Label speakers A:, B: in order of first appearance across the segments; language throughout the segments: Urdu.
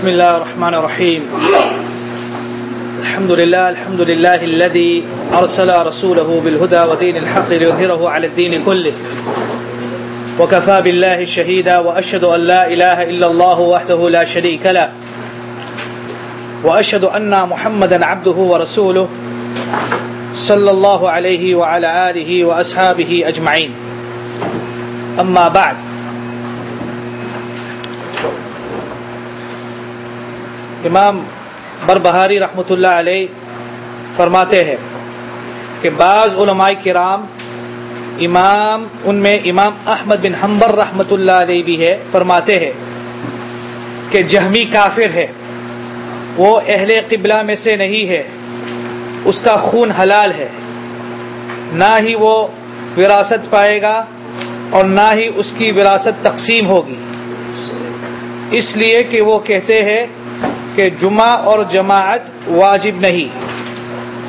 A: بسم الله الرحمن الرحيم الحمد لله الحمد لله الذي أرسل رسوله بالهدى ودين الحق ليظهره على الدين كله وكفى بالله شهيدا وأشهد أن لا إله إلا الله وحده لا شريك له وأشهد أن محمدا عبده ورسوله صلى الله عليه وعلى آله وأصحابه أجمعين أما بعد امام بربہاری رحمۃ اللہ علیہ فرماتے ہیں کہ بعض علماء کرام امام ان میں امام احمد بن حمبر رحمۃ اللہ علیہ بھی ہے، فرماتے ہیں کہ جہمی کافر ہے، وہ اہل قبلہ میں سے نہیں ہے، اس کا خون حلال ہے، نہ ہی وہ وراثت پائے گا اور نہ ہی اس کی وراثت تقسیم ہوگی۔ اس لیے کہ وہ کہتے ہیں کہ جمعہ اور جماعت واجب نہیں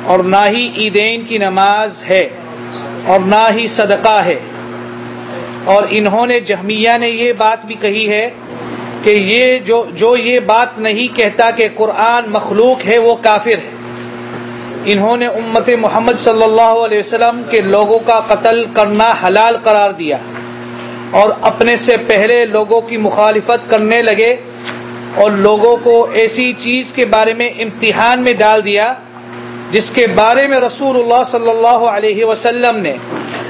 A: اور نہ ہی عیدین کی نماز ہے اور نہ ہی صدقہ ہے اور انہوں نے جہمیہ نے یہ بات بھی کہی ہے کہ یہ جو جو یہ بات نہیں کہتا کہ قرآن مخلوق ہے وہ کافر ہے انہوں نے امت محمد صلی اللہ علیہ وسلم کے لوگوں کا قتل کرنا حلال قرار دیا اور اپنے سے پہلے لوگوں کی مخالفت کرنے لگے اور لوگوں کو ایسی چیز کے بارے میں امتحان میں ڈال دیا، جس کے بارے میں رسول اللہ صلی اللہ علیہ وسلم نے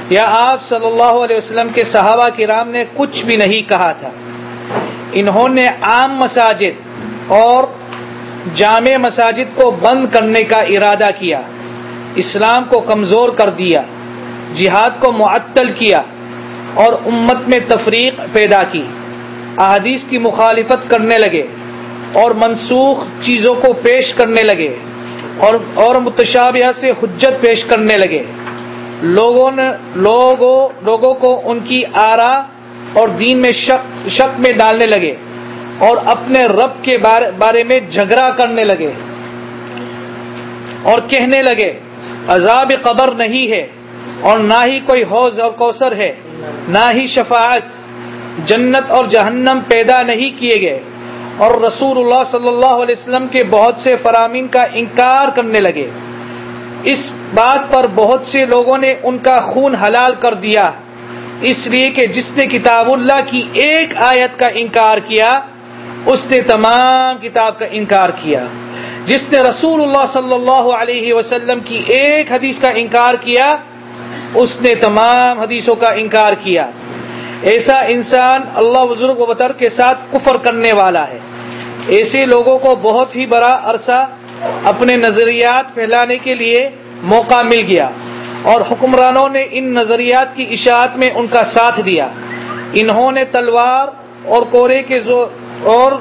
A: یا آپ صلی اللہ علیہ وسلم کے صحابہ کرام نے کچھ بھی نہیں کہا تھا۔ انہوں نے عام مساجد اور جامع مساجد کو بند کرنے کا ارادہ کیا، اسلام کو کمزور کر دیا، جہاد کو معطل کیا اور امت میں تفریق پیدا کی۔ احادیث کی مخالفت کرنے لگے۔ اور منسوخ چیزوں کو پیش کرنے لگے اور اور متشابہ سے حجت پیش کرنے لگے۔ لوگوں نے لوگوں لوگوں کو ان کی آرا اور دین میں شک شک میں ڈالنے لگے اور اپنے رب کے بارے میں جھگڑا کرنے لگے اور کہنے لگے، عذاب قبر نہیں ہے اور نہ ہی کوئی حوض اور کوثر ہے، نہ ہی شفاعت، جنت اور جہنم پیدا نہیں کیے گئے۔ اور رسول اللہ صلی اللہ علیہ وسلم کے بہت سے فرامین کا انکار کرنے لگے۔ اس بات پر بہت سے لوگوں نے ان کا خون حلال کر دیا۔ اس لیے کہ جس نے کتاب اللہ کی ایک آیت کا انکار کیا، اس نے تمام کتاب کا انکار کیا۔ جس نے رسول اللہ صلی اللہ علیہ وسلم کی ایک حدیث کا انکار کیا، اس نے تمام حدیثوں کا انکار کیا۔ ایسا انسان اللہ بزرگ و بطر کے ساتھ کفر کرنے والا ہے۔ ایسے لوگوں کو بہت ہی بڑا عرصہ اپنے نظریات پھیلانے کے لیے موقع مل گیا اور حکمرانوں نے ان نظریات کی اشاعت میں ان کا ساتھ دیا۔ انہوں نے تلوار اور کورے کے زور اور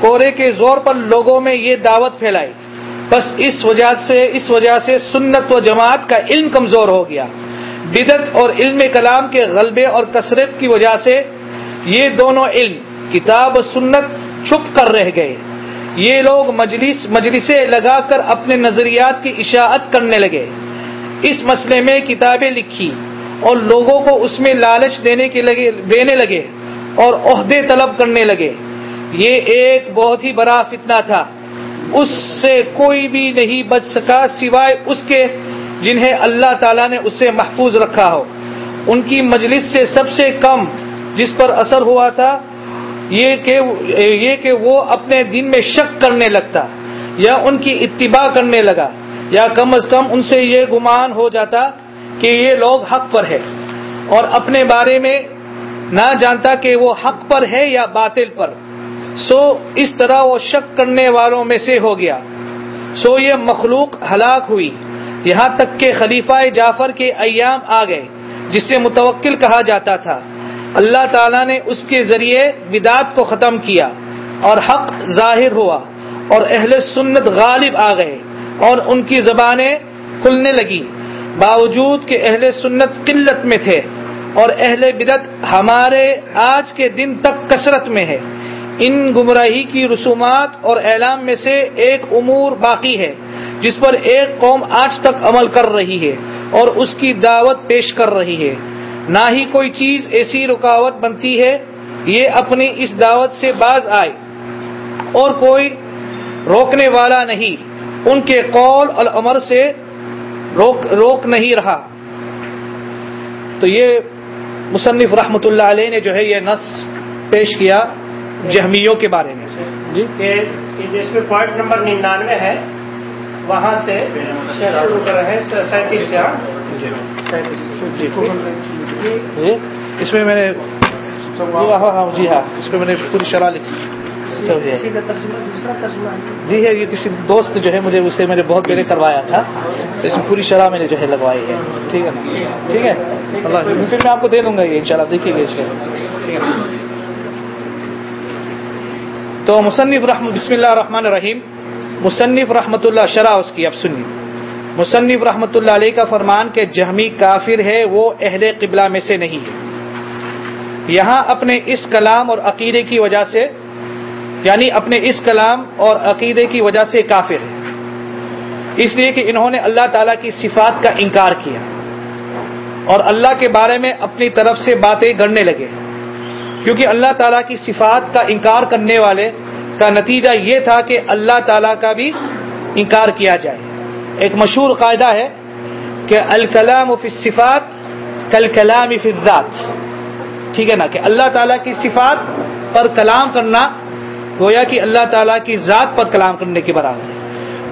A: کورے کے زور پر لوگوں میں یہ دعوت پھیلائی۔ بس اس وجہ سے، اس وجہ سے سنت و جماعت کا علم کمزور ہو گیا۔ بدت اور علم کلام کے غلبے اور کثرت کی وجہ سے یہ دونوں علم، کتاب و سنت چھپ کر رہ گئے۔ یہ لوگ مجلس مجلسیں لگا کر اپنے نظریات کی اشاعت کرنے لگے۔ اس مسئلے میں کتابیں لکھی اور لوگوں کو اس میں لالچ دینے کے لگے دینے لگے اور عہدے طلب کرنے لگے۔ یہ ایک بہت ہی بڑا فتنہ تھا۔ اس سے کوئی بھی نہیں بچ سکا سوائے اس کے جنہیں اللہ تعالیٰ نے اسے محفوظ رکھا ہو۔ ان کی مجلس سے سب سے کم جس پر اثر ہوا تھا یہ کہ یہ کہ وہ اپنے دین میں شک کرنے لگتا یا ان کی اتباع کرنے لگا یا کم از کم ان سے یہ گمان ہو جاتا کہ یہ لوگ حق پر ہے اور اپنے بارے میں نہ جانتا کہ وہ حق پر ہے یا باطل پر۔ سو اس طرح وہ شک کرنے والوں میں سے ہو گیا۔ سو یہ مخلوق ہلاک ہوئی۔ یہاں تک کہ خلیفہ جعفر کے ایام آ گئے، جسے متوکل کہا جاتا تھا۔ اللہ تعالیٰ نے اس کے ذریعے بدعت کو ختم کیا اور حق ظاہر ہوا اور اہل سنت غالب آ گئے اور ان کی زبانیں کھلنے لگی باوجود کہ اہل سنت قلت میں تھے اور اہل بدت ہمارے آج کے دن تک کثرت میں ہے۔ ان گمراہی کی رسومات اور اعلام میں سے ایک امور باقی ہے جس پر ایک قوم آج تک عمل کر رہی ہے اور اس کی دعوت پیش کر رہی ہے۔ نہ ہی کوئی چیز ایسی رکاوٹ بنتی ہے یہ اپنی اس دعوت سے باز آئے۔ اور کوئی روکنے والا نہیں ان کے قول اور عمر سے روک روک نہیں رہا۔ تو یہ مصنف رحمۃ اللہ علیہ نے جو ہے یہ نص پیش کیا جہمیوں کے بارے میں۔
B: جی۔ جس میں پوائنٹ نمبر ننانوے ہے وہاں سے شروع کر رہے ہیں سینتیس سے۔
A: جی اس میں میں نے جی ہاں اس میں میں نے پوری شرح لکھی۔ جی ہے یہ کسی دوست جو ہے مجھے اسے میں نے بہت پہلے کروایا تھا۔ اس میں پوری شرح میں نے جو ہے لگوائی ہے۔ ٹھیک ہے نا؟ ٹھیک ہے؟ اللہ پھر میں آپ کو دے دوں گا یہ ان شاء اللہ دیکھیے گا اس کا ٹھیک ہے۔ تو مصنف رحم بسم اللہ الرحمن الرحیم۔ مصنف رحمۃ اللہ شرح اس کی اب سنیے۔ مصنف رحمۃ اللہ علیہ کا فرمان کہ جہمی کافر ہے، وہ اہل قبلہ میں سے نہیں ہے۔ یہاں اپنے اس کلام اور عقیدے کی وجہ سے یعنی اپنے اس کلام اور عقیدے کی وجہ سے کافر ہے۔ اس لیے کہ انہوں نے اللہ تعالیٰ کی صفات کا انکار کیا۔ اور اللہ کے بارے میں اپنی طرف سے باتیں گڑنے لگے۔ کیونکہ اللہ تعالیٰ کی صفات کا انکار کرنے والے کا نتیجہ یہ تھا کہ اللہ تعالیٰ کا بھی انکار کیا جائے۔ ایک مشہور قاعدہ ہے کہ الکلام فی صفات کل کلام فی ذات ٹھیک ہے نا؟ کہ اللہ تعالیٰ کی صفات پر کلام کرنا گویا کہ اللہ تعالیٰ کی ذات پر کلام کرنے کے برابر ہے۔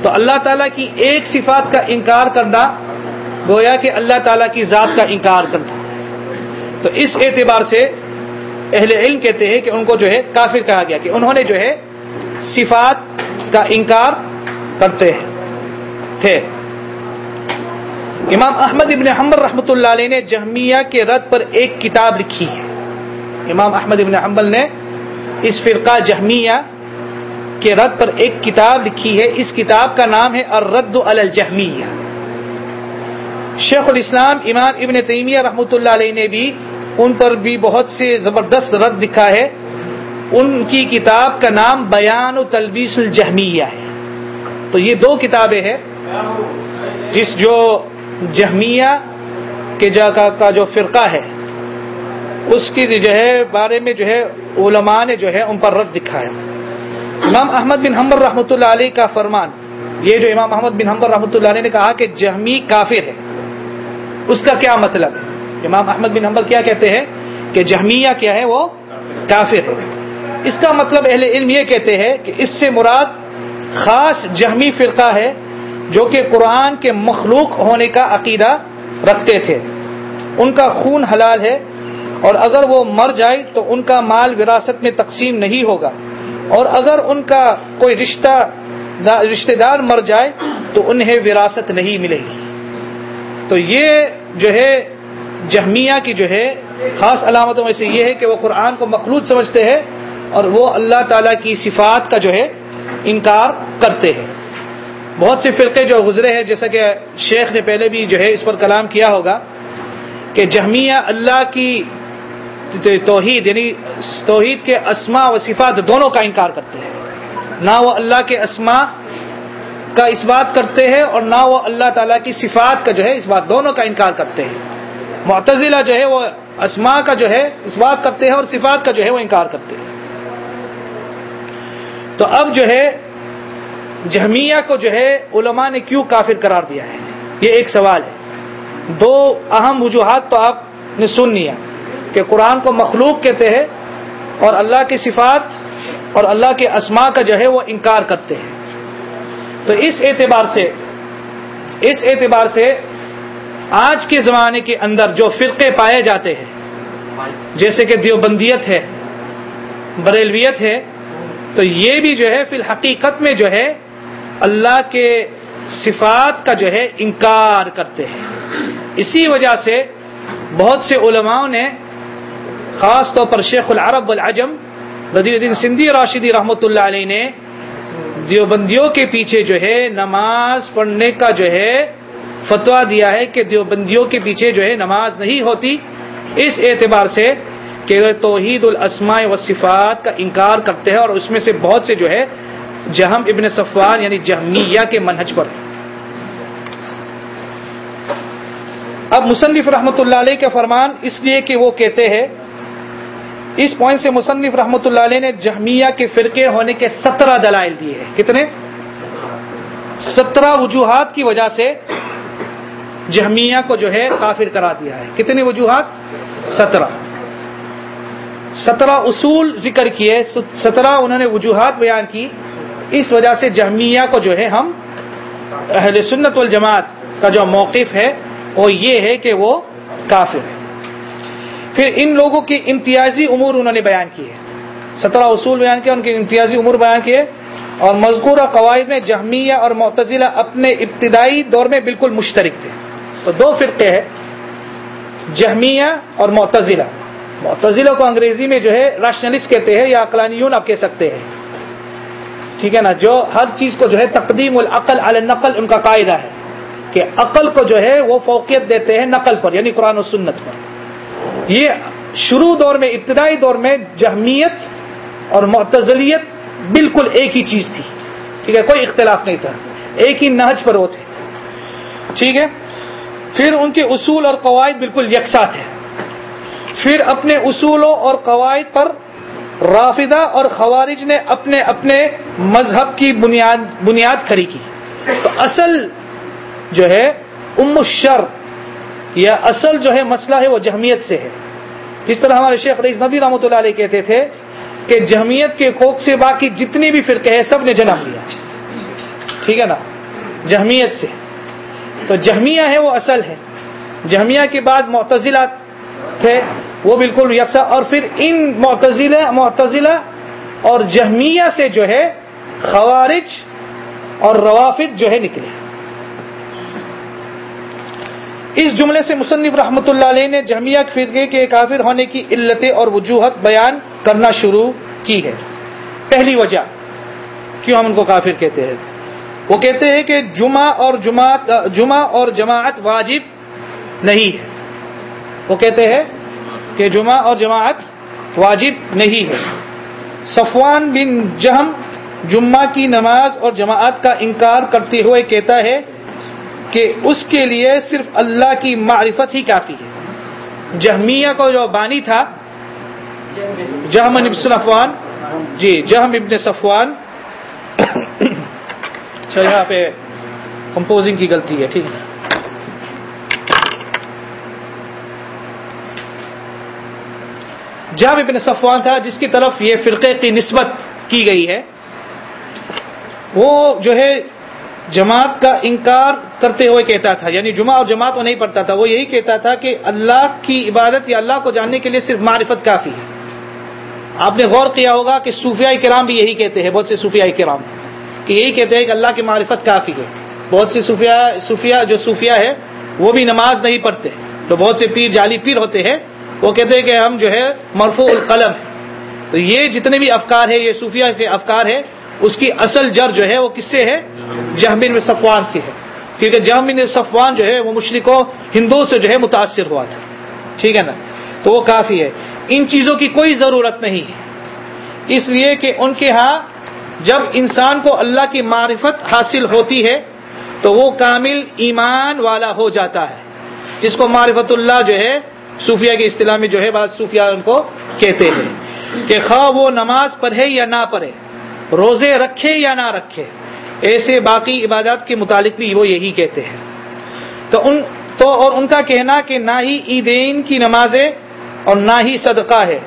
A: تو اللہ تعالیٰ کی ایک صفات کا انکار کرنا گویا کہ اللہ تعالیٰ کی ذات کا انکار کرنا۔ تو اس اعتبار سے اہل علم کہتے ہیں کہ ان کو جو ہے کافر کہا گیا کہ انہوں نے جو ہے صفات کا انکار کرتے ہیں۔ تھے۔ امام احمد ابن حمبر رحمۃ اللہ علیہ نے جہمیہ کے رد پر ایک کتاب لکھی ہے۔ امام احمد ابن حنبل نے اس فرقہ جہمیہ کے رد پر ایک کتاب لکھی ہے۔ اس کتاب کا نام ہے الرد الجہمیہ۔ شیخ الاسلام امام ابن تیمیہ رحمۃ اللہ علیہ نے بھی ان پر بھی بہت سے زبردست رد لکھا ہے۔ ان کی کتاب کا نام بیان و تلبیس الجہمیہ ہے۔ تو یہ دو کتابیں ہیں۔ جس جو جہمیہ کے جا کا جو فرقہ ہے، اس کی جو ہے بارے میں جو ہے علماء نے جو ہے ان پر رد دکھا ہے امام احمد بن حمبر رحمۃ اللہ علیہ کا فرمان، یہ جو امام احمد بن حمبر رحمۃ اللہ علیہ نے کہا کہ جہمی کافر ہے۔ اس کا کیا مطلب ہے؟ امام احمد بن حمبر کیا کہتے ہیں کہ جہمیہ کیا ہے؟ وہ کافر ہے۔ اس کا مطلب اہل علم یہ کہتے ہیں کہ اس سے مراد خاص جہمی فرقہ ہے جو کہ قرآن کے مخلوق ہونے کا عقیدہ رکھتے تھے۔ ان کا خون حلال ہے اور اگر وہ مر جائے تو ان کا مال وراثت میں تقسیم نہیں ہوگا۔ اور اگر ان کا کوئی رشتہ رشتہ دار مر جائے تو انہیں وراثت نہیں ملے گی۔ تو یہ جو ہے، جہمیہ کی جو ہے، خاص علامتوں میں سے یہ ہے کہ وہ قرآن کو مخلوط سمجھتے ہیں اور وہ اللہ تعالی کی صفات کا جو ہے، انکار کرتے ہیں۔ بہت سے فرقے جو گزرے ہیں، جیسا کہ شیخ نے پہلے بھی جو ہے اس پر کلام کیا ہوگا کہ جہمیہ اللہ کی توحید یعنی توحید کے اسما و صفات دونوں کا انکار کرتے ہیں۔ نہ وہ اللہ کے اسما کا اس بات کرتے ہیں اور نہ وہ اللہ تعالیٰ کی صفات کا جو ہے اس بات دونوں کا انکار کرتے ہیں۔ معتزلہ جو ہے وہ اسما کا جو ہے اس بات کرتے ہیں اور صفات کا جو ہے وہ انکار کرتے ہیں۔ تو اب جو ہے جہمیہ کو جو ہے علماء نے کیوں کافر قرار دیا ہے؟ یہ ایک سوال ہے۔ دو اہم وجوہات تو آپ نے سن لیا کہ قرآن کو مخلوق کہتے ہیں اور اللہ کی صفات اور اللہ کے اسما کا جو ہے وہ انکار کرتے ہیں۔ تو اس اعتبار سے، اس اعتبار سے آج کے زمانے کے اندر جو فرقے پائے جاتے ہیں، جیسے کہ دیوبندیت ہے، بریلویت ہے، تو یہ بھی جو ہے فی الحقیقت میں جو ہے اللہ کے صفات کا جو ہے انکار کرتے ہیں۔ اسی وجہ سے بہت سے علماء نے خاص طور پر شیخ العرب العجم رضی الدین سندھی راشدی رحمۃ اللہ علیہ نے دیوبندیوں کے پیچھے جو ہے نماز پڑھنے کا جو ہے فتوا دیا ہے کہ دیوبندیوں کے پیچھے جو ہے نماز نہیں ہوتی۔ اس اعتبار سے کہ توحید الاسماء و صفات کا انکار کرتے ہیں اور اس میں سے بہت سے جو ہے جہم ابن صفوان یعنی جہمیہ کے منہج پر۔ اب مصنف رحمۃ اللہ علیہ کے فرمان اس لیے کہ وہ کہتے ہیں، اس پوائنٹ سے مصنف رحمۃ اللہ علیہ نے جہمیہ کے فرقے ہونے کے سترہ دلائل دیے ہیں۔ کتنے؟ سترہ وجوہات کی وجہ سے جہمیہ کو جو ہے کافر کرا دیا ہے۔ کتنی وجوہات؟ سترہ۔ سترہ اصول ذکر کیے، سترہ انہوں نے وجوہات بیان کی۔ اس وجہ سے جہمیہ کو جو ہے ہم اہل سنت والجماعت کا جو موقف ہے وہ یہ ہے کہ وہ کافر ہے۔ پھر ان لوگوں کی امتیازی امور انہوں نے بیان کیے۔ سترہ اصول بیان کیا ان کے امتیازی امور بیان کیے۔ اور مذکورہ قواعد میں جہمیہ اور معتزلہ اپنے ابتدائی دور میں بالکل مشترک تھے۔ تو دو فرقے ہیں، جہمیہ اور معتزلہ۔ معتزلہ کو انگریزی میں جو ہے راشنلسٹ کہتے ہیں یا اقلانیون آپ کہہ سکتے ہیں۔ ٹھیک ہے نا؟ جو ہر چیز کو جو ہے تقدیم العقل علی نقل ان کا قاعدہ ہے کہ عقل کو جو ہے وہ فوقیت دیتے ہیں نقل پر یعنی قرآن و سنت پر۔ یہ شروع دور میں، ابتدائی دور میں جہمیت اور معتزلیت بالکل ایک ہی چیز تھی۔ ٹھیک ہے، کوئی اختلاف نہیں تھا۔ ایک ہی نہج پر وہ تھے۔ ٹھیک ہے؟ پھر ان کے اصول اور قواعد بالکل یکساں تھے۔ پھر اپنے اصولوں اور قواعد پر رافدہ اور خوارج نے اپنے اپنے مذہب کی بنیاد بنیاد کھڑی کی۔ تو اصل جو ہے، ام الشر، یا اصل جو ہے مسئلہ ہے، وہ جہمیت سے ہے۔ اس طرح ہمارے شیخ رئیس نبی رحمۃ اللہ علیہ کہتے تھے کہ جہمیت کے کوک سے باقی جتنی بھی فرقے ہیں سب نے جنم لیا۔ ٹھیک ہے نا؟ جہمیت سے۔ تو جہمیہ ہے، وہ اصل ہے۔ جہمیہ کے بعد معتزلہ تھے۔ وہ بالکل یکساں۔ اور پھر ان معتزلہ معتزلہ اور جہمیہ سے جو ہے خوارج اور روافد جو ہے نکلے۔ اس جملے سے مصنف رحمۃ اللہ علیہ نے جہمیہ فرقے کے کافر ہونے کی علتیں اور وجوہات بیان کرنا شروع کی ہے۔ پہلی وجہ، کیوں ہم ان کو کافر کہتے ہیں؟ وہ کہتے ہیں کہ جمعہ اور جماعت، جمعہ اور جماعت واجب نہیں ہے۔ وہ کہتے ہیں کہ جمعہ اور جماعت واجب نہیں ہے۔ صفوان بن جہم جمعہ کی نماز اور جماعت کا انکار کرتے ہوئے کہتا ہے کہ اس کے لیے صرف اللہ کی معرفت ہی کافی ہے۔ جہمیہ کو جو بانی تھا، جہم ابن صفوان جی جہم ابن صفوان۔ اچھا یہاں پہ کمپوزنگ کی غلطی ہے، ٹھیک ہے۔ جہاں ابن صفوان تھا، جس کی طرف یہ فرقے کی نسبت کی گئی ہے۔ وہ جو ہے جماعت کا انکار کرتے ہوئے کہتا تھا یعنی جمعہ اور جماعت وہ نہیں پڑھتا تھا، وہ یہی کہتا تھا کہ اللہ کی عبادت یا اللہ کو جاننے کے لیے صرف معرفت کافی ہے۔ آپ نے غور کیا ہوگا کہ صوفیاء کرام بھی یہی کہتے ہیں، بہت سے صوفیاء کرام، کہ یہی کہتے ہیں کہ اللہ کی معرفت کافی ہے۔ بہت سے صوفیاء صوفیاء جو صوفیاء ہے وہ بھی نماز نہیں پڑھتے، تو بہت سے پیر جعلی پیر ہوتے ہیں وہ کہتے ہیں کہ ہم جو ہے مرفوع القلم ہے تو یہ جتنے بھی افکار ہے یہ صوفیہ کے افکار ہے اس کی اصل جڑ جو ہے وہ کس سے ہے؟ جہمین میں صفوان سے ہے۔ کیونکہ جہمین صفوان جو ہے وہ مشرقوں ہندوؤں سے جو ہے متاثر ہوا تھا۔ ٹھیک ہے نا؟ تو وہ کافی ہے۔ ان چیزوں کی کوئی ضرورت نہیں ہے۔ اس لیے کہ ان کے ہاں جب انسان کو اللہ کی معرفت حاصل ہوتی ہے، تو وہ کامل ایمان والا ہو جاتا ہے۔ جس کو معرفت اللہ جو ہے صوفیہ کی اصطلاح میں جو ہے، بعض صوفیہ ان کو کہتے ہیں کہ خواہ وہ نماز پڑھے یا نہ پڑھے، روزے رکھے یا نہ رکھے، ایسے باقی عبادات کے متعلق بھی وہ یہی کہتے ہیں۔ تو ان، تو اور ان کا کہنا کہ نہ ہی عیدین کی نمازیں اور نہ ہی صدقہ ہے،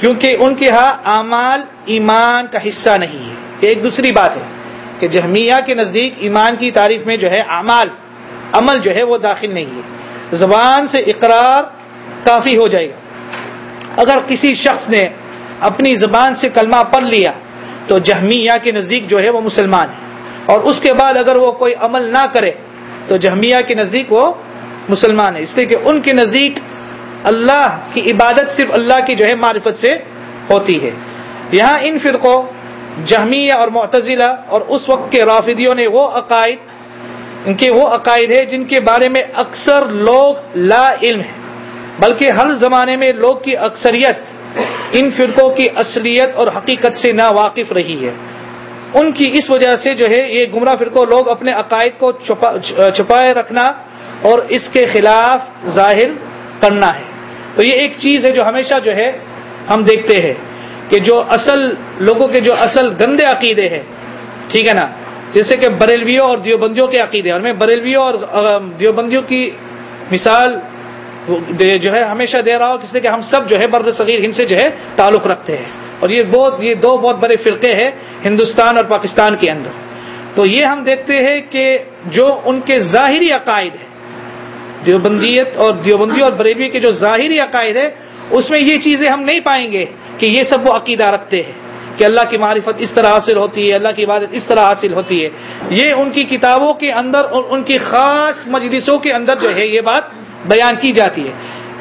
A: کیونکہ ان کے ہاں اعمال ایمان کا حصہ نہیں ہے۔ ایک دوسری بات ہے کہ جہمیہ کے نزدیک ایمان کی تعریف میں جو ہے، اعمال، عمل جو ہے، وہ داخل نہیں ہے۔ زبان سے اقرار کافی ہو جائے گا۔ اگر کسی شخص نے اپنی زبان سے کلمہ پڑھ لیا، تو جہمیہ کے نزدیک جو ہے وہ مسلمان ہے۔ اور اس کے بعد اگر وہ کوئی عمل نہ کرے، تو جہمیہ کے نزدیک وہ مسلمان ہے۔ اس لیے کہ ان کے نزدیک اللہ کی عبادت صرف اللہ کی جو ہے معرفت سے ہوتی ہے۔ یہاں ان فرقوں، جہمیہ اور معتزلہ اور اس وقت کے رافدیوں نے وہ عقائد، ان کے وہ عقائد ہے جن کے بارے میں اکثر لوگ لا علم ہیں۔ بلکہ ہر زمانے میں لوگ کی اکثریت ان فرقوں کی اصلیت اور حقیقت سے نا واقف رہی ہے۔ ان کی اس وجہ سے جو ہے یہ گمراہ فرقوں لوگ اپنے عقائد کو چھپائے رکھنا اور اس کے خلاف ظاہر کرنا ہے۔ تو یہ ایک چیز ہے جو ہمیشہ جو ہے ہم دیکھتے ہیں کہ جو اصل لوگوں کے جو اصل گندے عقیدے ہیں، ٹھیک ہے نا؟ جیسے کہ بریلویوں اور دیوبندیوں کے عقیدے اور میں بریلویوں اور دیوبندیوں کی مثال جو ہے ہمیشہ دے رہا ہوں کس لیے کہ ہم سب جو ہے بر صغیر ہند سے جو ہے تعلق رکھتے ہیں۔ اور یہ بہت، یہ دو بہت بڑے فرقے ہیں ہندوستان اور پاکستان کے اندر۔ تو یہ ہم دیکھتے ہیں کہ جو ان کے ظاہری عقائد ہے دیوبندیت اور دیوبندی اور بریلوی کے جو ظاہری عقائد ہے اس میں یہ چیزیں ہم نہیں پائیں گے کہ یہ سب وہ عقیدہ رکھتے ہیں کہ اللہ کی معرفت اس طرح حاصل ہوتی ہے، اللہ کی عبادت اس طرح حاصل ہوتی ہے۔ یہ ان کی کتابوں کے اندر اور ان کی خاص مجلسوں کے اندر جو ہے یہ بات بیان کی جاتی ہے۔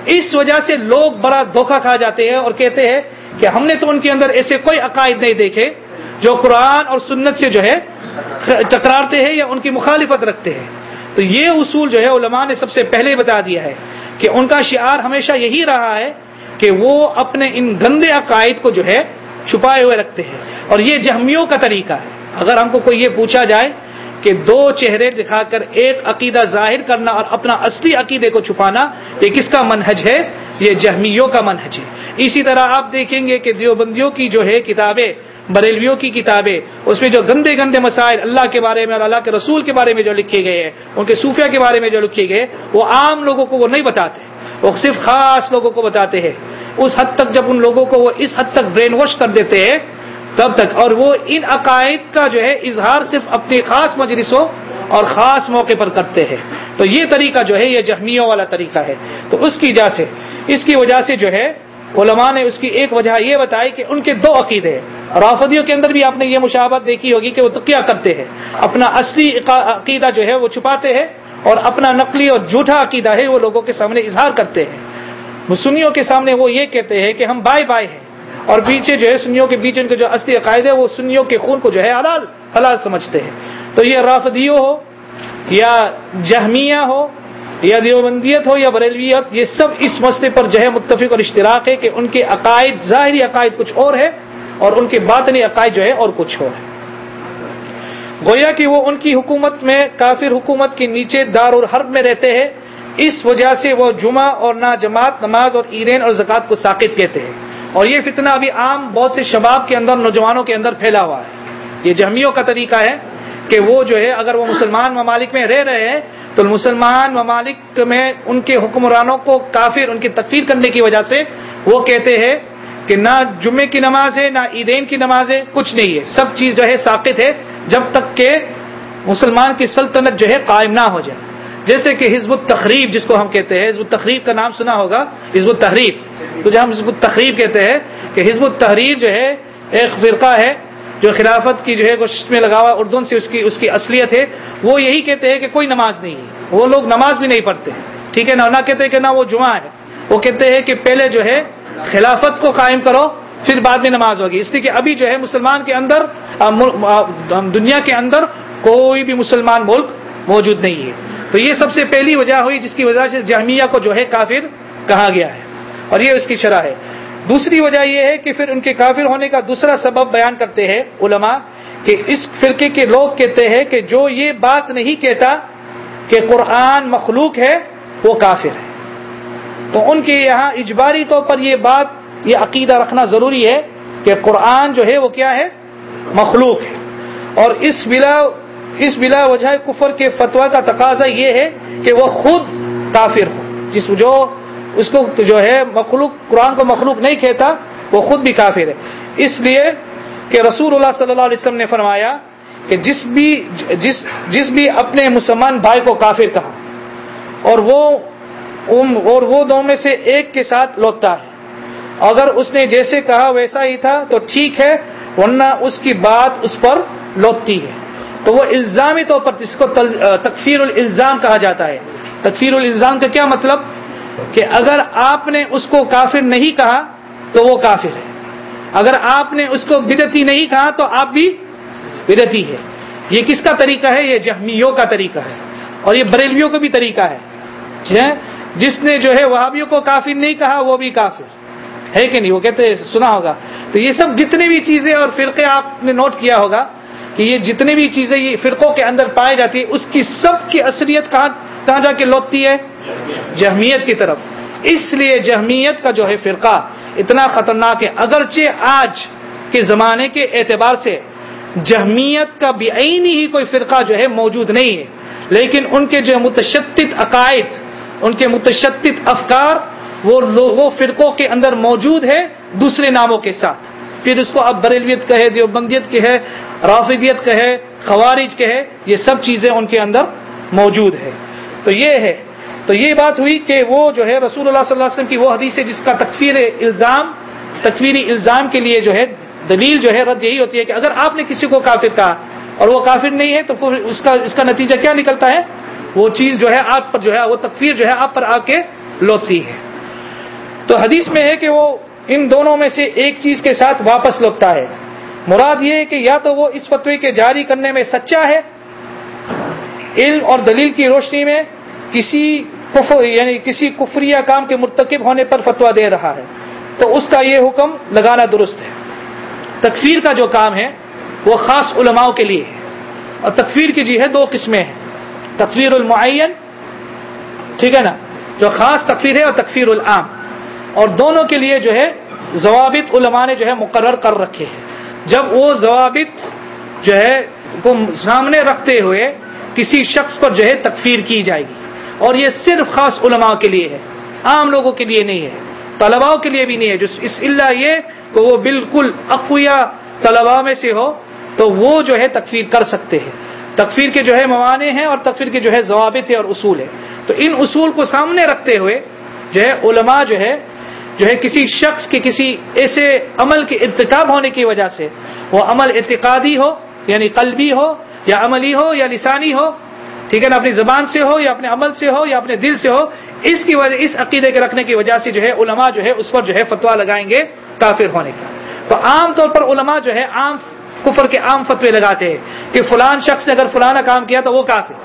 A: اس وجہ سے لوگ بڑا دھوکہ کھا جاتے ہیں اور کہتے ہیں کہ ہم نے تو ان کے اندر ایسے کوئی عقائد نہیں دیکھے جو قرآن اور سنت سے جو ہے ٹکراتے ہیں یا ان کی مخالفت رکھتے ہیں۔ تو یہ اصول جو ہے علماء نے سب سے پہلے بتا دیا ہے کہ ان کا شعار ہمیشہ یہی رہا ہے کہ وہ اپنے ان گندے عقائد کو جو ہے چھپائے ہوئے رکھتے ہیں۔ اور یہ جہمیوں کا طریقہ ہے۔ اگر ہم کو کوئی یہ پوچھا جائے کہ دو چہرے دکھا کر ایک عقیدہ ظاہر کرنا اور اپنا اصلی عقیدے کو چھپانا، یہ کس کا منہج ہے؟ یہ جہمیوں کا منہج ہے۔ اسی طرح آپ دیکھیں گے کہ دیوبندیوں کی جو ہے کتابیں، بریلویوں کی کتابیں، اس میں جو گندے گندے مسائل اللہ کے بارے میں اور اللہ کے رسول کے بارے میں جو لکھے گئے ہیں، ان کے صوفیہ کے بارے میں جو لکھے گئے وہ عام لوگوں کو وہ نہیں بتاتے۔ وہ صرف خاص لوگوں کو بتاتے ہیں۔ اس حد تک جب ان لوگوں کو وہ اس حد تک برین واش کر دیتے ہیں تب تک۔ اور وہ ان عقائد کا جو ہے، اظہار صرف اپنی خاص مجلسوں اور خاص موقع پر کرتے ہیں۔ تو یہ طریقہ جو ہے، یہ جہمیوں والا طریقہ ہے۔ تو اس کی وجہ سے، اس کی وجہ سے جو ہے، علماء نے اس کی ایک وجہ یہ بتائی کہ ان کے دو عقیدے ہیں۔ رافدیوں کے اندر بھی آپ نے یہ مشابت دیکھی ہوگی کہ وہ تو کیا کرتے ہیں۔ اپنا اصلی عقیدہ جو ہے، وہ چھپاتے ہیں اور اپنا نقلی اور جھوٹا عقیدہ ہے، وہ لوگوں کے سامنے اظہار کرتے ہیں۔ سنیوں کے سامنے وہ یہ کہتے ہیں کہ ہم بائے بائے ہیں۔ اور پیچھے جو ہے سنیوں کے بیچ ان کے جو اصلی عقائد ہے وہ سنیوں کے خون کو جو ہے حلال حلال سمجھتے ہیں۔ تو یہ رافدیو ہو، یا جہمیہ ہو، یا دیوبندیت ہو، یا بریلویت، یہ سب اس مسئلے پر جو ہے متفق اور اشتراک ہے کہ ان کے عقائد، ظاہری عقائد کچھ اور ہے اور ان کے باطنی عقائد جو ہے اور کچھ اور ہے گویا کہ وہ ان کی حکومت میں، کافر حکومت کے نیچے دار الحرب میں رہتے ہیں، اس وجہ سے وہ جمعہ اور نہ جماعت نماز اور ایرین اور زکوٰۃ کو ساقت کہتے ہیں۔ اور یہ فتنہ ابھی عام بہت سے شباب کے اندر نوجوانوں کے اندر پھیلا ہوا ہے۔ یہ جہمیوں کا طریقہ ہے کہ وہ جو ہے، اگر وہ مسلمان ممالک میں رہ رہے ہیں، تو مسلمان ممالک میں ان کے حکمرانوں کو کافر، ان کی تکفیر کرنے کی وجہ سے وہ کہتے ہیں کہ نہ جمعے کی نماز ہے، نہ عیدین کی نماز ہے، کچھ نہیں ہے۔ سب چیز جو ہے ساقت ہے، جب تک کہ مسلمان کی سلطنت جو ہے قائم نہ ہو جائے۔ جیسے کہ حزب التخریب جس کو ہم کہتے ہیں، حزب التخریب کا نام سنا ہوگا، حزب التحریر تو جب ہم حزب التخریب کہتے ہیں کہ حزب التحریر جو ہے، ایک فرقہ ہے جو خلافت کی جو ہے کوشش میں لگا ہوا اردو سے اس کی اس کی اصلیت ہے۔ وہ یہی کہتے ہیں کہ کوئی نماز نہیں ہے۔ وہ لوگ نماز بھی نہیں پڑھتے ٹھیک ہے نہ نہ کہتے کہ نہ وہ جمعہ ہے۔ وہ کہتے ہیں کہ پہلے جو ہے، خلافت کو قائم کرو، پھر بعد میں نماز ہوگی۔ اس لیے کہ ابھی جو ہے، مسلمان کے اندر دنیا کے اندر کوئی بھی مسلمان ملک موجود نہیں ہے۔ تو یہ سب سے پہلی وجہ ہوئی جس کی وجہ سے جامعہ کو جو ہے کافر کہا گیا ہے اور یہ اس کی شرح ہے۔ دوسری وجہ یہ ہے کہ پھر ان کے کافر ہونے کا دوسرا سبب بیان کرتے ہیں علماء کہ اس فرقے کے لوگ کہتے ہیں کہ جو یہ بات نہیں کہتا کہ قرآن مخلوق ہے، وہ کافر ہے۔ تو ان کے یہاں اجباری طور پر یہ بات، یہ عقیدہ رکھنا ضروری ہے کہ قرآن جو ہے وہ کیا ہے؟ مخلوق ہے۔ اور اس بلا اس بلا وجہ کفر کے فتویٰ کا تقاضا یہ ہے کہ وہ خود کافر ہو۔ جس جو اس کو جو ہے مخلوق، قرآن کو مخلوق نہیں کہتا، وہ خود بھی کافر ہے۔ اس لیے کہ رسول اللہ صلی اللہ علیہ وسلم نے فرمایا کہ جس بھی، جس جس بھی اپنے مسلمان بھائی کو کافر کہا، اور وہ اور وہ دو میں سے ایک کے ساتھ لوٹتا ہے۔ اگر اس نے جیسے کہا ویسا ہی تھا تو ٹھیک ہے، ورنہ اس کی بات اس پر لوٹتی ہے۔ تو وہ الزامی طور پر جس کو تکفیر الزام کہا جاتا ہے۔ تکفیر الزام کا کیا مطلب؟ کہ اگر آپ نے اس کو کافر نہیں کہا تو وہ کافر ہے۔ اگر آپ نے اس کو بدتی نہیں کہا تو آپ بھی بدتی ہے یہ کس کا طریقہ ہے؟ یہ جہمیوں کا طریقہ ہے۔ اور یہ بریلویوں کا بھی طریقہ ہے۔ جی ہاں؟ جس نے جو ہے وہابیوں کو کافر نہیں کہا وہ بھی کافر۔ ہے کہ نہیں؟ وہ کہتے سنا ہوگا۔ تو یہ سب جتنے بھی چیزیں اور فرقے آپ نے نوٹ کیا ہوگا کہ یہ جتنے بھی چیزیں یہ فرقوں کے اندر پائی جاتی ہے اس کی سب کی اصلیت کہاں کہاں جا کے لوٹتی ہے؟ جہمیت کی طرف۔ اس لیے جہمیت کا جو ہے فرقہ اتنا خطرناک ہے۔ اگرچہ آج کے زمانے کے اعتبار سے جہمیت کا بھی ہی کوئی فرقہ جو ہے موجود نہیں ہے، لیکن ان کے جو متشدد عقائد، ان کے متشدد افکار، وہ وہ فرقوں کے اندر موجود ہے دوسرے ناموں کے ساتھ۔ پھر اس کو اب بریلویت کہے، دیوبندیت کہے، رافیدیت کہے، خوارج کہے، یہ سب چیزیں ان کے اندر موجود ہے تو یہ ہے۔ تو یہ بات ہوئی کہ وہ جو ہے رسول اللہ صلی اللہ علیہ وسلم کی وہ حدیث ہے جس کا تکفیر الزام تکفیری الزام کے لیے جو ہے دلیل جو ہے رد یہی ہوتی ہے کہ اگر آپ نے کسی کو کافر کہا اور وہ کافر نہیں ہے تو پھر اس کا اس کا نتیجہ کیا نکلتا ہے؟ وہ چیز جو ہے آپ پر جو ہے، وہ تکفیر جو ہے آپ پر آ کے لوٹتی ہے۔ تو حدیث میں ہے کہ وہ ان دونوں میں سے ایک چیز کے ساتھ واپس لوٹتا ہے۔ مراد یہ ہے کہ یا تو وہ اس فتوی کے جاری کرنے میں سچا ہے، علم اور دلیل کی روشنی میں کسی کفر یعنی کسی کفری کام کے مرتکب ہونے پر فتوا دے رہا ہے۔ تو اس کا یہ حکم لگانا درست ہے۔ تکفیر کا جو کام ہے، وہ خاص علماؤں کے لیے ہے۔ اور تکفیر کی جی ہے دو قسمیں ہیں۔ تکفیر المعین، ٹھیک ہے نا؟ جو خاص تکفیر ہے اور تکفیر العام۔ اور دونوں کے لیے جو ہے ضوابط علماء نے جو ہے مقرر کر رکھے ہیں۔ جب وہ ضوابط جو ہے کو سامنے رکھتے ہوئے کسی شخص پر جو ہے تکفیر کی جائے گی، اور یہ صرف خاص علماء کے لیے ہے، عام لوگوں کے لیے نہیں ہے طلباء کے لیے بھی نہیں ہے۔ جو اس اللہ یہ کہ وہ بالکل اقویا طلباء میں سے ہو، تو وہ جو ہے تکفیر کر سکتے ہیں۔ تکفیر کے جو ہے موانع ہیں اور تکفیر کے جو ہے ضوابط ہے اور اصول ہے تو ان اصول کو سامنے رکھتے ہوئے جو ہے علماء جو ہے جو ہے کسی شخص کے کسی ایسے عمل کے ارتکاب ہونے کی وجہ سے وہ عمل اعتقادی ہو یعنی قلبی ہو، یا عملی ہو، یا لسانی ہو، ٹھیک ہے نا، اپنی زبان سے ہو، یا اپنے عمل سے ہو، یا اپنے دل سے ہو، اس کی وجہ، اس عقیدے کے رکھنے کی وجہ سے جو ہے علماء جو ہے اس پر جو ہے فتوا لگائیں گے کافر ہونے کا۔ تو عام طور پر علماء جو ہے عام کفر کے عام فتوے لگاتے ہیں کہ فلان شخص نے اگر فلانا کام کیا تو وہ کافر،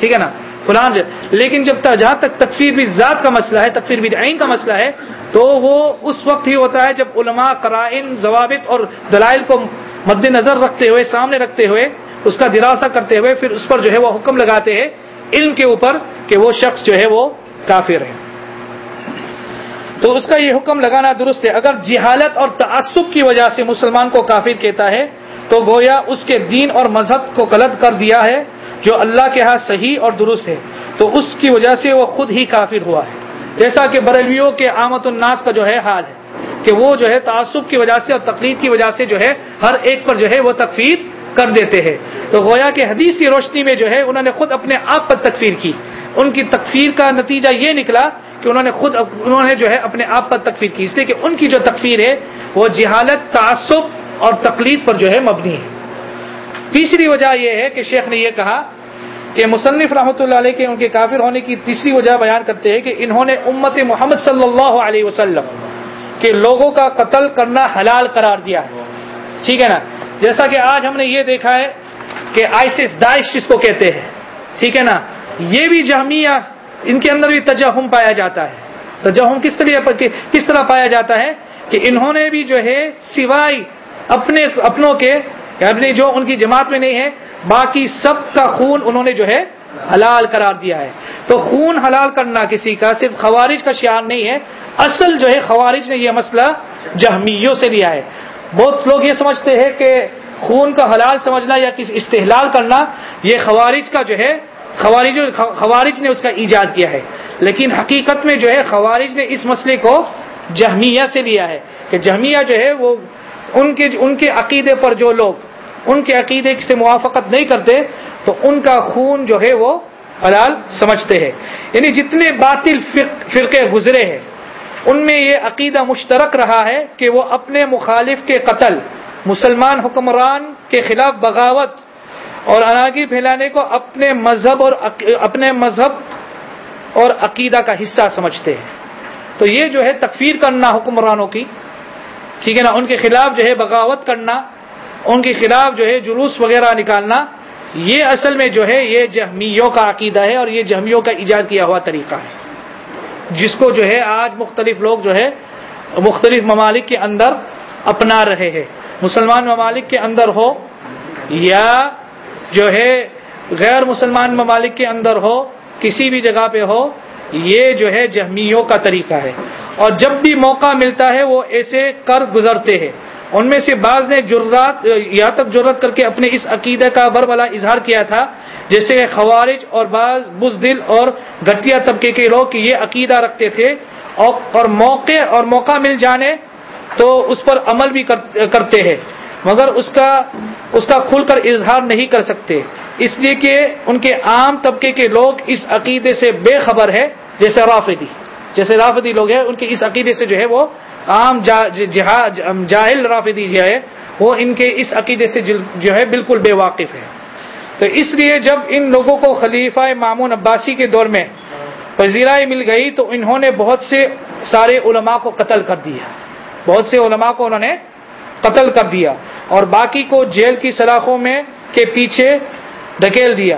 A: ٹھیک ہے نا۔ فلان لیکن جب جہاں تک تکفیر بھی ذات کا مسئلہ ہے، تکفیر بھی عین کا مسئلہ ہے، تو وہ اس وقت ہی ہوتا ہے جب علماء قرائن، ضوابط اور دلائل کو مد نظر رکھتے ہوئے، سامنے رکھتے ہوئے، اس کا دراسہ کرتے ہوئے پھر اس پر جو ہے وہ حکم لگاتے ہیں علم کے اوپر کہ وہ شخص جو ہے وہ کافر ہے۔ تو اس کا یہ حکم لگانا درست ہے۔ اگر جہالت اور تعصب کی وجہ سے مسلمان کو کافر کہتا ہے، تو گویا اس کے دین اور مذہب کو غلط کر دیا ہے۔ جو اللہ کے ہاں صحیح اور درست ہے، تو اس کی وجہ سے وہ خود ہی کافر ہوا ہے۔ جیسا کہ بریلویوں کے آمد الناس کا جو ہے حال ہے، کہ وہ جو ہے تعصب کی وجہ سے اور تقلید کی وجہ سے جو ہے ہر ایک پر جو ہے وہ تکفیر کر دیتے ہیں۔ تو گویا کہ حدیث کی روشنی میں جو ہے انہوں نے خود اپنے آپ پر تکفیر کی۔ ان کی تکفیر کا نتیجہ یہ نکلا کہ انہوں نے خود انہوں نے جو ہے اپنے آپ پر تکفیر کی۔ اس لیے کہ ان کی جو تکفیر ہے، وہ جہالت، تعصب اور تقلید پر جو ہے مبنی ہے۔ تیسری وجہ یہ ہے کہ شیخ نے یہ کہا کہ مصنف رحمۃ اللہ علیہ کے ان کے کافر ہونے کی تیسری وجہ بیان کرتے ہیں کہ انہوں نے امت محمد صلی اللہ علیہ وسلم کے لوگوں کا قتل کرنا حلال قرار دیا ہے۔ ٹھیک ہے نا؟ جیسا کہ آج ہم نے یہ دیکھا ہے کہ آئسس، داعش جس کو کہتے ہیں، ٹھیک ہے نا؟ یہ بھی جہمیہ ان کے اندر بھی تجہم پایا جاتا ہے۔ تجہم کس طرح کس طرح پایا جاتا ہے کہ انہوں نے بھی جو ہے سوائے اپنے اپنوں کے اپنے جو ان کی جماعت میں نہیں ہے، باقی سب کا خون انہوں نے جو ہے حلال قرار دیا ہے۔ تو خون حلال کرنا کسی کا صرف خوارج کا شعار نہیں ہے، اصل جو ہے خوارج نے یہ مسئلہ جہمیوں سے لیا ہے۔ بہت لوگ یہ سمجھتے ہیں کہ خون کا حلال سمجھنا یا کسی استحلال کرنا، یہ خوارج کا جو ہے، خوارج خوارج نے اس کا ایجاد کیا ہے۔ لیکن حقیقت میں جو ہے خوارج نے اس مسئلے کو جہمیہ سے لیا ہے۔ کہ جہمیہ جو ہے وہ ان کے ان کے عقیدے پر جو لوگ ان کے عقیدے سے موافقت نہیں کرتے، تو ان کا خون جو ہے وہ حلال سمجھتے ہیں۔ یعنی جتنے باطل فرقے گزرے ہیں، ان میں یہ عقیدہ مشترک رہا ہے کہ وہ اپنے مخالف کے قتل، مسلمان حکمران کے خلاف بغاوت اور اناگی پھیلانے کو اپنے مذہب اور اپنے مذہب اور عقیدہ کا حصہ سمجھتے ہیں۔ تو یہ جو ہے تکفیر کرنا حکمرانوں کی، ٹھیک ہے نا؟ ان کے خلاف جو ہے بغاوت کرنا ان کے خلاف جو ہے جلوس وغیرہ نکالنا، یہ اصل میں جو ہے یہ جہمیوں کا عقیدہ ہے اور یہ جہمیوں کا ایجاد کیا ہوا طریقہ ہے۔ جس کو جو ہے آج مختلف لوگ جو ہے مختلف ممالک کے اندر اپنا رہے ہیں۔ مسلمان ممالک کے اندر ہو یا جو ہے غیر مسلمان ممالک کے اندر ہو، کسی بھی جگہ پہ ہو، یہ جو ہے جہمیوں کا طریقہ ہے۔ اور جب بھی موقع ملتا ہے وہ ایسے کر گزرتے ہیں۔ ان میں سے بعض نے جرات یہاں تک جرت کر کے اپنے اس عقیدہ کا بربلا اظہار کیا تھا، جیسے خوارج اور بعض بزدل اور گٹیا طبقے کے لوگ یہ عقیدہ رکھتے تھے اور موقع اور موقع مل جانے تو اس پر عمل بھی کرتے ہیں۔ مگر اس کا اس کا کھل کر اظہار نہیں کر سکتے۔ اس لیے کہ ان کے عام طبقے کے لوگ اس عقیدے سے بے خبر ہے جیسے رافدی۔ جیسے رافدی لوگ ہیں، ان کے اس عقیدے سے جو ہے وہ عام جی-, جی-, جاہل رافدی جو ہے، وہ ان کے اس عقیدے سے جو ہے، بالکل بے واقف ہے تو اس لیے جب ان لوگوں کو خلیفہ معمون عباسی کے دور میں پذیرائی مل گئی، تو انہوں نے بہت سے سارے علماء کو قتل کر دیا۔ بہت سے علماء کو انہوں نے قتل کر دیا۔ اور باقی کو جیل کی سلاخوں میں کے پیچھے ڈھکیل دیا۔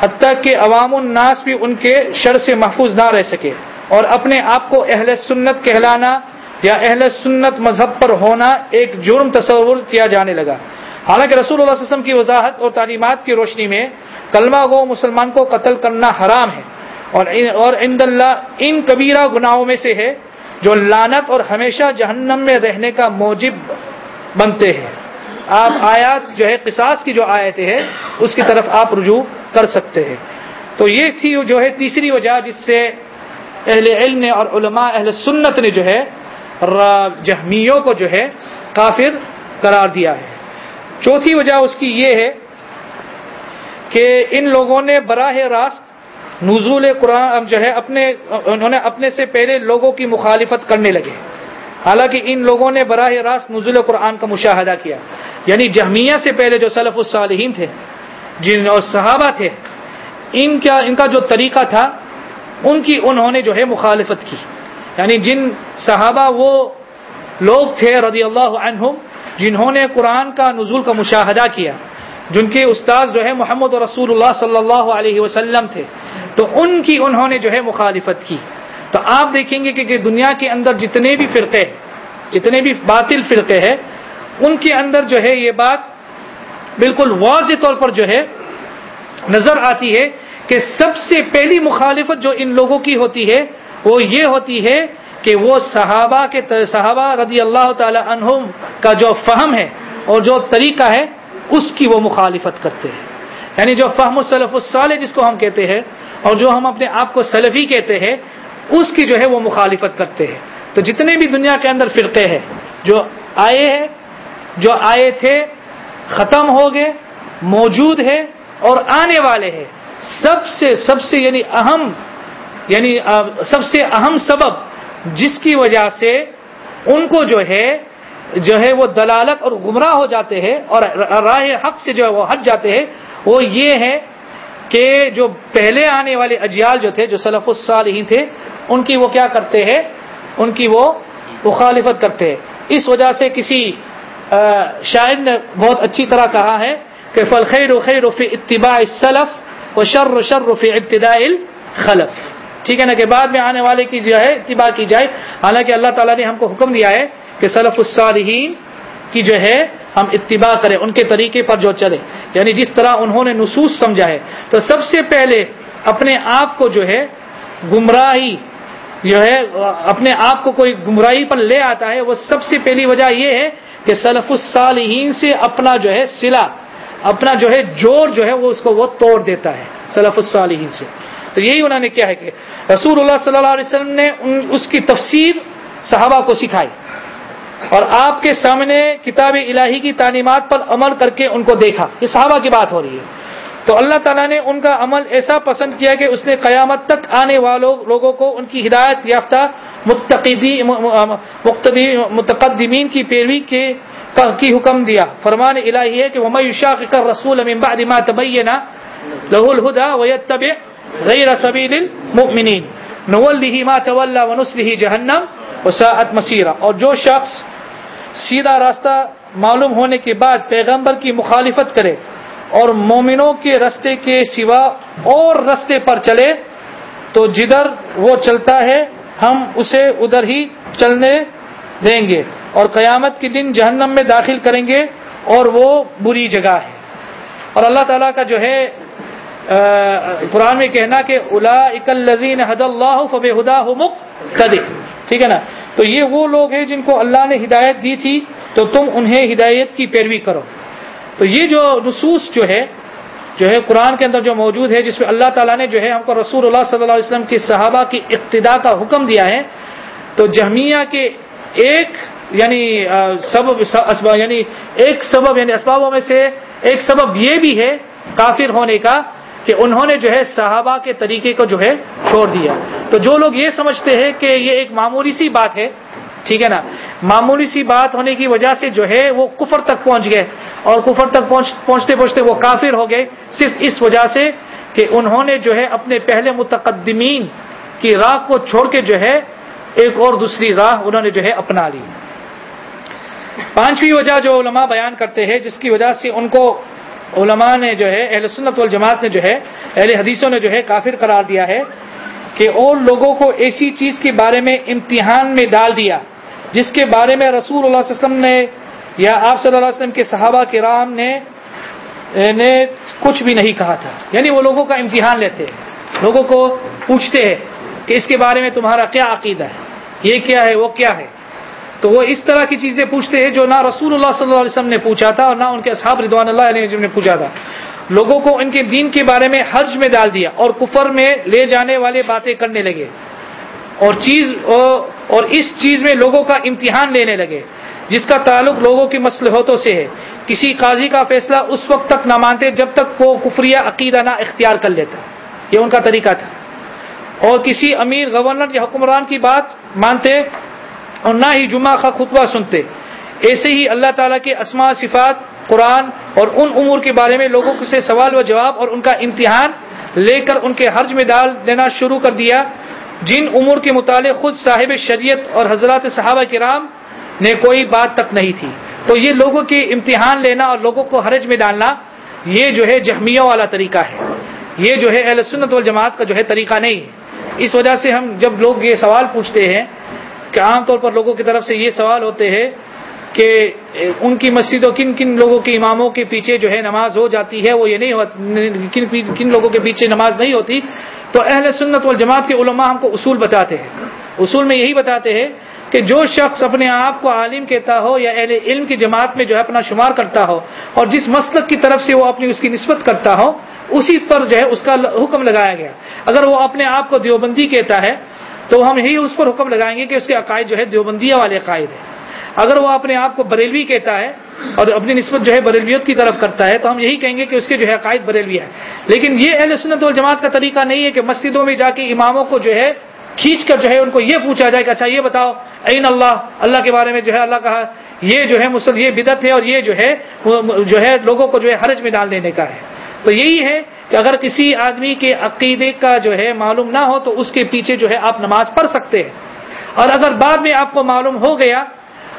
A: حتیٰ کہ عوام الناس بھی ان کے شر سے محفوظ نہ رہ سکے۔ اور اپنے آپ کو اہل سنت کہلانا یا اہل سنت مذہب پر ہونا ایک جرم تصور کیا جانے لگا۔ حالانکہ رسول اللہ علیہ وسلم کی وضاحت اور تعلیمات کی روشنی میں کلمہ گو مسلمان کو قتل کرنا حرام ہے اور عند اللہ ان کبیرہ گناہوں میں سے ہے جو لانت اور ہمیشہ جہنم میں رہنے کا موجب بنتے ہیں۔ آپ آیات جو ہے قصاص کی جو آیتیں ہیں، اس کی طرف آپ رجوع کر سکتے ہیں۔ تو یہ تھی جو ہے تیسری وجہ جس سے اہل علم نے اور علماء اہل سنت نے جو ہے جہمیوں کو جو ہے کافر قرار دیا ہے۔ چوتھی وجہ اس کی یہ ہے کہ ان لوگوں نے براہ راست نزول قرآن جو ہے اپنے، انہوں نے اپنے سے پہلے لوگوں کی مخالفت کرنے لگے۔ حالانکہ ان لوگوں نے براہ راست نزول قرآن کا مشاہدہ کیا۔ یعنی جہمیہ سے پہلے جو سلف الصالحین تھے، جن اور صحابہ تھے، ان کا ان کا جو طریقہ تھا، ان کی انہوں نے جو ہے مخالفت کی۔ یعنی جن صحابہ وہ لوگ تھے رضی اللہ عنہم جنہوں نے قرآن کا نزول کا مشاہدہ کیا، جن کے استاذ جو ہے محمد رسول اللہ صلی اللہ علیہ وسلم تھے، تو ان کی انہوں نے جو ہے مخالفت کی۔ تو آپ دیکھیں گے کہ دنیا کے اندر جتنے بھی فرقے جتنے بھی باطل فرقے ہیں، ان کے اندر جو ہے یہ بات بالکل واضح طور پر جو ہے نظر آتی ہے کہ سب سے پہلی مخالفت جو ان لوگوں کی ہوتی ہے وہ یہ ہوتی ہے کہ وہ صحابہ کے صحابہ رضی اللہ تعالی عنہم کا جو فہم ہے اور جو طریقہ ہے، اس کی وہ مخالفت کرتے ہیں۔ یعنی جو فہم الصلف الصالح جس کو ہم کہتے ہیں، اور جو ہم اپنے آپ کو سلفی کہتے ہیں، اس کی جو ہے وہ مخالفت کرتے ہیں۔ تو جتنے بھی دنیا کے اندر فرقے ہیں، جو آئے ہیں، جو آئے تھے، ختم ہو گئے، موجود ہے اور آنے والے ہیں۔ سب سے سب سے یعنی اہم یعنی سب سے اہم سبب جس کی وجہ سے ان کو جو ہے جو ہے وہ دلالت اور گمراہ ہو جاتے ہیں اور راہ حق سے جو ہے وہ ہٹ جاتے ہیں، وہ یہ ہے کہ جو پہلے آنے والے اجیال جو تھے، جو سلف الصالحین تھے، ان کی وہ کیا کرتے ہیں؟ ان کی وہ مخالفت کرتے ہیں۔ اس وجہ سے کسی شاعر نے بہت اچھی طرح کہا ہے کہ فل خیر و خیر فی اتباع السلف و شر و شر فی ابتداء الخلف۔ ٹھیک ہے نا کہ بعد میں آنے والے کی جو ہے اتباع کی جائے۔ حالانکہ اللہ تعالیٰ نے ہم کو حکم دیا ہے کہ سلف الصالحین کی جو ہے ہم اتباع کریں، ان کے طریقے پر جو چلے یعنی جس طرح انہوں نے نصوص سمجھا ہے۔ تو سب سے پہلے اپنے آپ کو جو ہے گمراہی جو ہے، اپنے آپ کو کوئی گمراہی پر لے آتا ہے، وہ سب سے پہلی وجہ یہ ہے کہ سلف الصالحین سے اپنا جو ہے سلا، اپنا جو ہے جوڑ جو ہے، وہ اس کو وہ توڑ دیتا ہے، سلف الصالحین سے۔ تو یہی انہوں نے کیا ہے کہ رسول اللہ صلی اللہ علیہ وسلم نے اس کی تفسیر صحابہ کو سکھائی اور آپ کے سامنے کتاب الہی کی تعلیمات پر عمل کر کے ان کو دیکھا۔ یہ صحابہ کی بات ہو رہی ہے۔ تو اللہ تعالیٰ نے ان کا عمل ایسا پسند کیا کہ اس نے قیامت تک آنے والوں لوگوں کو ان کی ہدایت یافتہ متقدمین کی پیروی کے کی حکم دیا۔ فرمان الہی ہے کہ وہ کر رسول لہ الہدا ویتبع غیر سبیل المؤمنین نولہ ما تولا ونسلہ جہنم. وساعت مسیرہ اور جو شخص سیدھا راستہ معلوم ہونے کے بعد پیغمبر کی مخالفت کرے اور مومنوں کے رستے کے سوا اور رستے پر چلے، تو جدھر وہ چلتا ہے، ہم اسے ادھر ہی چلنے دیں گے اور قیامت کے دن جہنم میں داخل کریں گے اور وہ بری جگہ ہے۔ اور اللہ تعالیٰ کا جو ہے قرآن میں کہنا کہ الا اکل لذین حد اللہ فب ہدا ٹھیک ہے نا؟ تو یہ وہ لوگ ہیں جن کو اللہ نے ہدایت دی تھی، تو تم انہیں ہدایت کی پیروی کرو۔ تو یہ جو نصوص جو ہے جو ہے قرآن کے اندر جو موجود ہے، جس میں اللہ تعالیٰ نے جو ہے ہم کو رسول اللہ صلی اللہ علیہ وسلم کی صحابہ کی اقتدا کا حکم دیا ہے، تو جہمیہ کے ایک یعنی سبب یعنی ایک سبب یعنی اسبابوں میں سے ایک سبب یہ بھی ہے کافر ہونے کا۔ کہ انہوں نے جو ہے صحابہ کے طریقے کو جو ہے چھوڑ دیا۔ تو جو لوگ یہ سمجھتے ہیں کہ یہ ایک معمولی سی بات ہے، ٹھیک ہے نا؟ معمولی سی بات ہونے کی وجہ سے جو ہے وہ کفر تک پہنچ گئے۔ اور کفر تک پہنچتے پہنچتے وہ کافر ہو گئے۔ صرف اس وجہ سے کہ انہوں نے جو ہے اپنے پہلے متقدمین کی راہ کو چھوڑ کے جو ہے ایک اور دوسری راہ انہوں نے جو ہے اپنا لی۔ پانچویں وجہ جو علماء بیان کرتے ہیں، جس کی وجہ سے ان کو علماء نے جو ہے، اہل سنت والجماعت نے جو ہے، اہل حدیثوں نے جو ہے، کافر قرار دیا ہے کہ اور لوگوں کو ایسی چیز کے بارے میں امتحان میں ڈال دیا، جس کے بارے میں رسول اللہ علیہ وسلم نے یا آپ صلی اللہ علیہ وسلم کے صحابہ کے رام نے نے کچھ بھی نہیں کہا تھا۔ یعنی وہ لوگوں کا امتحان لیتے ہیں، لوگوں کو پوچھتے ہیں کہ اس کے بارے میں تمہارا کیا عقیدہ ہے؟ یہ کیا ہے؟ وہ کیا ہے؟ تو وہ اس طرح کی چیزیں پوچھتے ہیں جو نہ رسول اللہ صلی اللہ علیہ وسلم نے پوچھا تھا اور نہ ان کے اصحاب ردوان اللہ علیہ وسلم نے پوچھا تھا۔ لوگوں کو ان کے دین کے بارے میں حرج میں ڈال دیا اور کفر میں لے جانے والے باتیں کرنے لگے۔ اور چیز اور اس چیز میں لوگوں کا امتحان لینے لگے، جس کا تعلق لوگوں کی مسلحتوں سے ہے۔ کسی قاضی کا فیصلہ اس وقت تک نہ مانتے جب تک وہ کفریہ عقیدہ نہ اختیار کر لیتا۔ یہ ان کا طریقہ تھا۔ اور کسی امیر گورنر یا حکمران کی بات مانتے اور نہ ہی جمعہ کا خطبہ سنتے۔ ایسے ہی اللہ تعالیٰ کے اسما صفات، قرآن اور ان امور کے بارے میں لوگوں سے سوال و جواب اور ان کا امتحان لے کر ان کے حرج میں ڈال دینا شروع کر دیا۔ جن امور کے متعلق خود صاحب شریعت اور حضرات صحابہ کرام نے کوئی بات تک نہیں تھی۔ تو یہ لوگوں کے امتحان لینا اور لوگوں کو حرج میں ڈالنا، یہ جو ہے جہمیوں والا طریقہ ہے۔ یہ جو ہے اہل سنت والجماعت کا جو ہے طریقہ نہیں۔ ہے اس وجہ سے ہم جب لوگ یہ سوال پوچھتے ہیں کہ عام طور پر لوگوں کی طرف سے یہ سوال ہوتے ہیں کہ ان کی مسجدوں کن کن لوگوں کے اماموں کے پیچھے جو ہے نماز ہو جاتی ہے وہ یہ نہیں کن کن لوگوں کے پیچھے نماز نہیں ہوتی؟ تو اہل سنت والجماعت کے علماء ہم کو اصول بتاتے ہیں۔ اصول میں یہی بتاتے ہیں کہ جو شخص اپنے آپ کو عالم کہتا ہو یا اہل علم کی جماعت میں جو ہے اپنا شمار کرتا ہو اور جس مسلک کی طرف سے وہ اپنی اس کی نسبت کرتا ہو، اسی پر جو ہے اس کا حکم لگایا گیا۔ اگر وہ اپنے آپ کو دیوبندی کہتا ہے تو ہم یہی اس پر حکم لگائیں گے کہ اس کے عقائد جو ہے دیوبندیہ والے عقائد ہیں اگر وہ اپنے آپ کو بریلوی کہتا ہے اور اپنی نسبت جو ہے بریلویت کی طرف کرتا ہے تو ہم یہی کہیں گے کہ اس کے جو ہے عقائد بریلوی ہے لیکن یہ اہل سنت والجماعت کا طریقہ نہیں ہے کہ مسجدوں میں جا کے اماموں کو جو ہے کھینچ کر جو ہے ان کو یہ پوچھا جائے کہ اچھا یہ بتاؤ عین اللہ اللہ کے بارے میں جو ہے اللہ کہا یہ جو ہے مسل یہ بدت ہے اور یہ جو ہے جو ہے لوگوں کو جو ہے حرج میں ڈال دینے کا ہے تو یہی ہے کہ اگر کسی آدمی کے عقیدے کا جو ہے معلوم نہ ہو تو اس کے پیچھے جو ہے آپ نماز پڑھ سکتے ہیں۔ اور اگر بعد میں آپ کو معلوم ہو گیا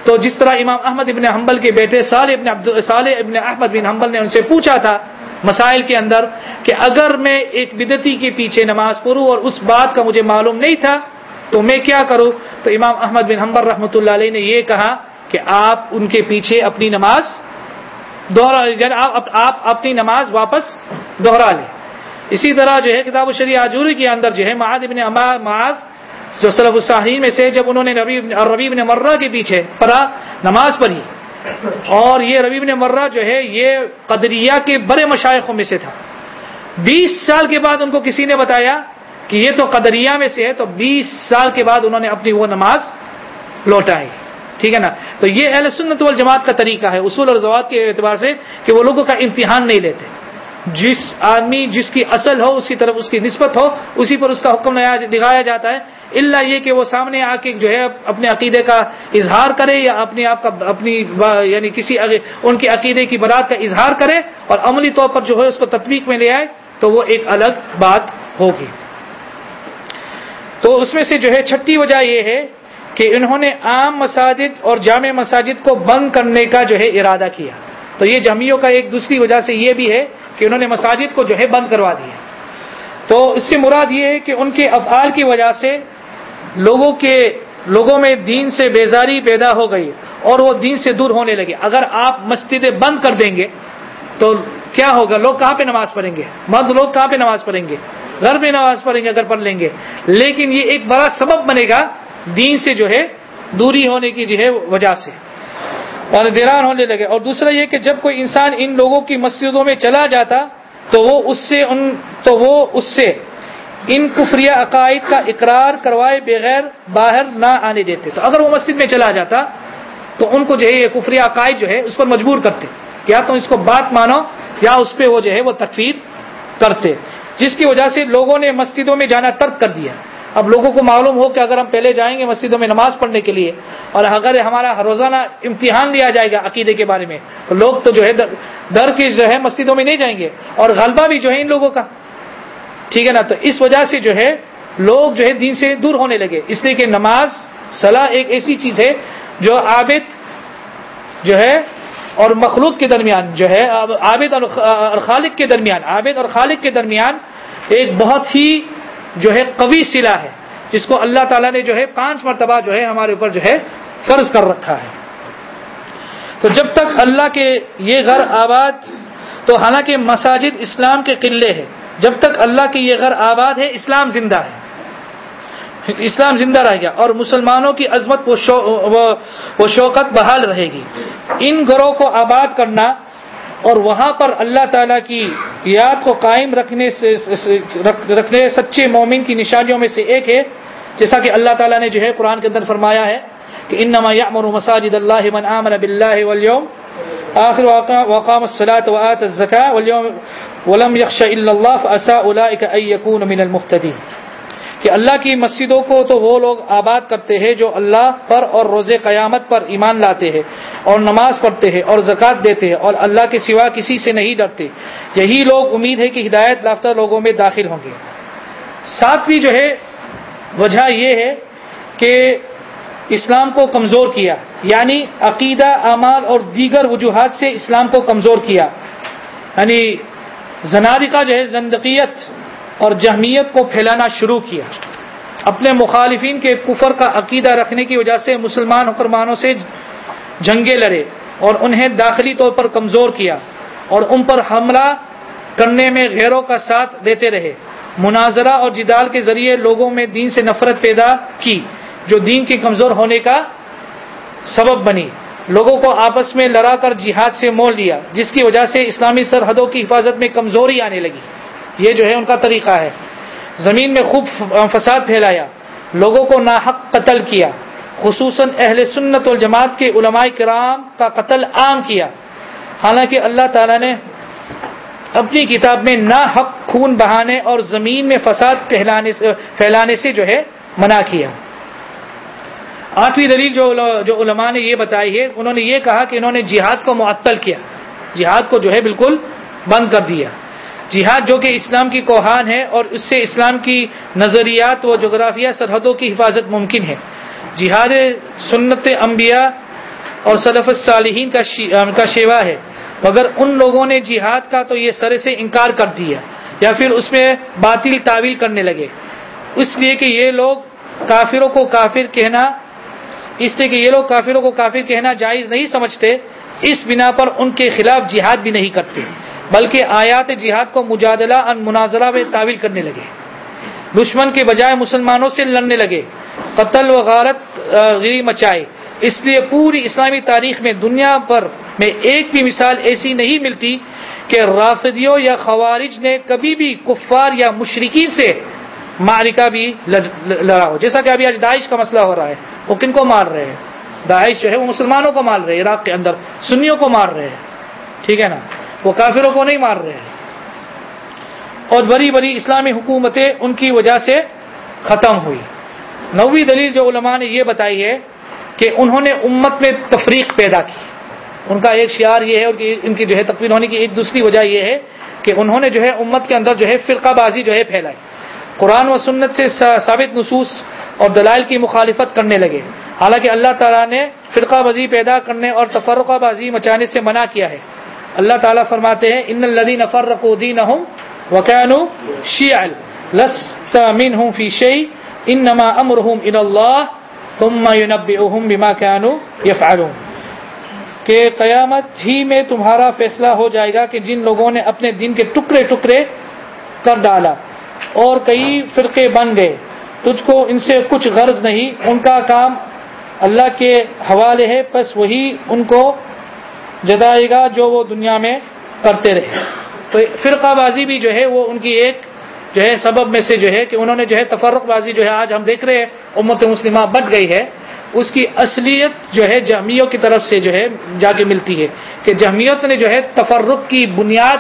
A: تو جس طرح امام احمد ابن حنبل کے بیٹے صالح ابن عبد صالح ابن احمد بن حنبل نے ان سے پوچھا تھا مسائل کے اندر کہ اگر میں ایک بدتی کے پیچھے نماز پڑھوں اور اس بات کا مجھے معلوم نہیں تھا تو میں کیا کروں؟ تو امام احمد بن حنبل رحمۃ اللہ علیہ نے یہ کہا کہ آپ ان کے پیچھے اپنی نماز دوہرا یعنی آپ اپنی نماز واپس دوہرا لیں۔ اسی طرح جو ہے کتاب الشریع عجوری کے اندر جو ہے معاد ابن معاذ جو صلب الصحین میں سے جب انہوں نے ربی ابن مرہ کے پیچھے پڑھا، نماز پڑھی۔ اور یہ ربی ابن مرہ جو ہے یہ قدریہ کے بڑے مشائقوں میں سے تھا۔ بیس سال کے بعد ان کو کسی نے بتایا کہ یہ تو قدریہ میں سے ہے، تو بیس سال کے بعد انہوں نے اپنی وہ نماز لوٹائی۔ ٹھیک ہے نا؟ تو یہ اہل سنت والجماعت کا طریقہ ہے، اصول اور زوات کے اعتبار سے کہ وہ لوگوں کا امتحان نہیں لیتے۔ جس آدمی، جس کی اصل ہو، اسی طرف اس کی نسبت ہو، اسی پر اس کا حکم دکھایا جاتا ہے۔ اللہ یہ کہ وہ سامنے آ کے جو ہے اپنے عقیدے کا اظہار کرے یا اپنے آپ کا، اپنی یعنی کسی ان کے عقیدے کی برات کا اظہار کرے اور عملی طور پر جو ہے اس کو تطبیق میں لے آئے، تو وہ ایک الگ بات ہوگی۔ تو اس میں سے جو ہے چھٹی وجہ یہ ہے کہ انہوں نے عام مساجد اور جامع مساجد کو بند کرنے کا جو ہے ارادہ کیا۔ تو یہ جمعیوں کا ایک دوسری وجہ سے یہ بھی ہے کہ انہوں نے مساجد کو جو ہے بند کروا دیا تو اس سے مراد یہ ہے کہ ان کے افعال کی وجہ سے لوگوں کے لوگوں میں دین سے بیزاری پیدا ہو گئی اور وہ دین سے دور ہونے لگے۔ اگر آپ مسجدیں بند کر دیں گے تو کیا ہوگا؟ لوگ کہاں پہ نماز پڑھیں گے؟ مرد لوگ کہاں پہ نماز پڑھیں گے؟ گھر میں نماز پڑھیں گے اگر پڑھ لیں گے۔ لیکن یہ ایک بڑا سبب بنے گا دین سے جو ہے دوری ہونے کی جو ہے وجہ سے۔ اور دیران ہونے لگے۔ اور دوسرا یہ کہ جب کوئی انسان ان لوگوں کی مسجدوں میں چلا جاتا تو وہ اس سے ان تو وہ اس سے ان کفری عقائد کا اقرار کروائے بغیر باہر نہ آنے دیتے۔ تو اگر وہ مسجد میں چلا جاتا تو ان کو جو ہے یہ کفری عقائد جو ہے اس پر مجبور کرتے۔ یا تو اس کو بات مانو یا اس پہ وہ جو ہے وہ تکفیر کرتے۔ جس کی وجہ سے لوگوں نے مسجدوں میں جانا ترک کر دیا۔ اب لوگوں کو معلوم ہو کہ اگر ہم پہلے جائیں گے مسجدوں میں نماز پڑھنے کے لیے اور اگر ہمارا روزانہ امتحان لیا جائے گا عقیدے کے بارے میں، تو لوگ تو جو ہے ڈر کے جو ہے مسجدوں میں نہیں جائیں گے اور غلبہ بھی جو ہے ان لوگوں کا۔ ٹھیک ہے نا؟ تو اس وجہ سے جو ہے لوگ جو ہے دین سے دور ہونے لگے۔ اس لیے کہ نماز، صلاح ایک ایسی چیز ہے جو عابد جو ہے اور مخلوق کے درمیان جو ہے، عابد اور خالق کے درمیان، عابد اور خالق کے درمیان ایک بہت ہی جو ہے قوی سلا ہے، جس کو اللہ تعالیٰ نے جو ہے پانچ مرتبہ جو ہے ہمارے اوپر جو ہے فرض کر رکھا ہے۔ تو جب تک اللہ کے یہ گھر آباد، تو حالانکہ مساجد اسلام کے قلعے ہیں، جب تک اللہ کے یہ گھر آباد ہے، اسلام زندہ ہے۔ اسلام زندہ رہ گیا اور مسلمانوں کی عظمت و شوقت بحال رہے گی۔ ان گھروں کو آباد کرنا اور وہاں پر اللہ تعالیٰ کی یاد کو قائم رکھنے سے رکھنے سچے مومن کی نشانیوں میں سے ایک ہے، جیسا کہ اللہ تعالیٰ نے جو ہے قرآن کے اندر فرمایا ہے کہ انما یامر مساجد اللہ من آمن باللہ والیوم آخر وقام الصلاة وآت الزکاة واليوم ولم يخش الا اللہ فاسا اولئک ان يكون من المهتدين کہ اللہ کی مسجدوں کو تو وہ لوگ آباد کرتے ہیں جو اللہ پر اور روز قیامت پر ایمان لاتے ہیں اور نماز پڑھتے ہیں اور زکوٰۃ دیتے ہیں اور اللہ کے سوا کسی سے نہیں ڈرتے۔ یہی لوگ امید ہے کہ ہدایت یافتہ لوگوں میں داخل ہوں گے۔ ساتویں جو ہے، وجہ یہ ہے کہ اسلام کو کمزور کیا یعنی عقیدہ، اعمال اور دیگر وجوہات سے اسلام کو کمزور کیا۔ یعنی زنادی کا جو ہے، زندقیت اور جہمیت کو پھیلانا شروع کیا۔ اپنے مخالفین کے کفر کا عقیدہ رکھنے کی وجہ سے مسلمان حکرمانوں سے جنگیں لڑے اور انہیں داخلی طور پر کمزور کیا اور ان پر حملہ کرنے میں غیروں کا ساتھ دیتے رہے۔ مناظرہ اور جدال کے ذریعے لوگوں میں دین سے نفرت پیدا کی، جو دین کے کمزور ہونے کا سبب بنی۔ لوگوں کو آپس میں لڑا کر جہاد سے مول لیا، جس کی وجہ سے اسلامی سرحدوں کی حفاظت میں کمزوری آنے لگی۔ یہ جو ہے ان کا طریقہ ہے۔ زمین میں خوب فساد پھیلایا، لوگوں کو ناحق قتل کیا، خصوصاً اہل سنت والجماعت کے علماء کرام کا قتل عام کیا۔ حالانکہ اللہ تعالی نے اپنی کتاب میں نا حق خون بہانے اور زمین میں فساد پھیلانے سے جو ہے منع کیا۔ آٹھویں دلیل جو جو علماء نے یہ بتائی ہے، انہوں نے یہ کہا کہ انہوں نے جہاد کو معطل کیا۔ جہاد کو جو ہے بالکل بند کر دیا۔ جہاد جو کہ اسلام کی کوہان ہے اور اس سے اسلام کی نظریات و جغرافیہ سرحدوں کی حفاظت ممکن ہے۔ جہاد سنت انبیاء اور صدف الصالحین کا شیوا ہے۔ مگر ان لوگوں نے جہاد کا تو یہ سرے سے انکار کر دیا یا پھر اس میں باطل تعویل کرنے لگے۔ اس لیے کہ یہ لوگ کافروں کو کافر کہنا، اس لیے کہ یہ لوگ کافروں کو کافر کہنا جائز نہیں سمجھتے، اس بنا پر ان کے خلاف جہاد بھی نہیں کرتے۔ بلکہ آیات جہاد کو مجادلہ ان مناظرہ میں تعویل کرنے لگے۔ دشمن کے بجائے مسلمانوں سے لڑنے لگے۔ قتل و غارت غری مچائے اس لیے پوری اسلامی تاریخ میں دنیا پر میں ایک بھی مثال ایسی نہیں ملتی کہ رافدیوں یا خوارج نے کبھی بھی کفار یا مشرقین سے مارکا بھی لڑا ہو۔ جیسا کہ ابھی آج داعش کا مسئلہ ہو رہا ہے۔ وہ کن کو مار رہے ہیں؟ داعش جو ہے وہ مسلمانوں کو مار رہے ہیں، عراق کے اندر، سنیوں کو مار رہے ہیں۔ ٹھیک ہے نا؟ وہ کافروں کو نہیں مار رہے ہیں۔ اور بڑی بڑی اسلامی حکومتیں ان کی وجہ سے ختم ہوئی۔ نویں دلیل جو علماء نے یہ بتائی ہے کہ انہوں نے امت میں تفریق پیدا کی۔ ان کا ایک شعار یہ ہے کہ ان کی جو ہے تقویر ہونے کی ایک دوسری وجہ یہ ہے کہ انہوں نے جو ہے امت کے اندر جو ہے فرقہ بازی جو ہے پھیلائی۔ قرآن و سنت سے ثابت نصوص اور دلائل کی مخالفت کرنے لگے۔ حالانکہ اللہ تعالیٰ نے فرقہ بازی پیدا کرنے اور تفرقہ بازی مچانے سے منع کیا ہے۔ اللہ تعالیٰ فرماتے ہیں ان الدین فرق دین وکین شیعل لست منهم فی شیء انما امرهم الى الله ثم ينبئهم بما كانوا يفعلون. کہ قیامت ہی میں تمہارا فیصلہ ہو جائے گا کہ جن لوگوں نے اپنے دین کے ٹکڑے ٹکڑے کر ڈالا اور کئی فرقے بن گئے، تجھ کو ان سے کچھ غرض نہیں، ان کا کام اللہ کے حوالے ہے، بس وہی ان کو جتائے گا جو وہ دنیا میں کرتے رہے۔ تو فرقہ بازی بھی جو ہے وہ ان کی ایک جو ہے سبب میں سے جو ہے کہ انہوں نے جو ہے تفرق بازی جو ہے آج ہم دیکھ رہے ہیں، امت مسلمہ بٹ گئی ہے۔ اس کی اصلیت جو ہے جہمیوں کی طرف سے جو ہے جا کے ملتی ہے کہ جہمیت نے جو ہے تفرق کی بنیاد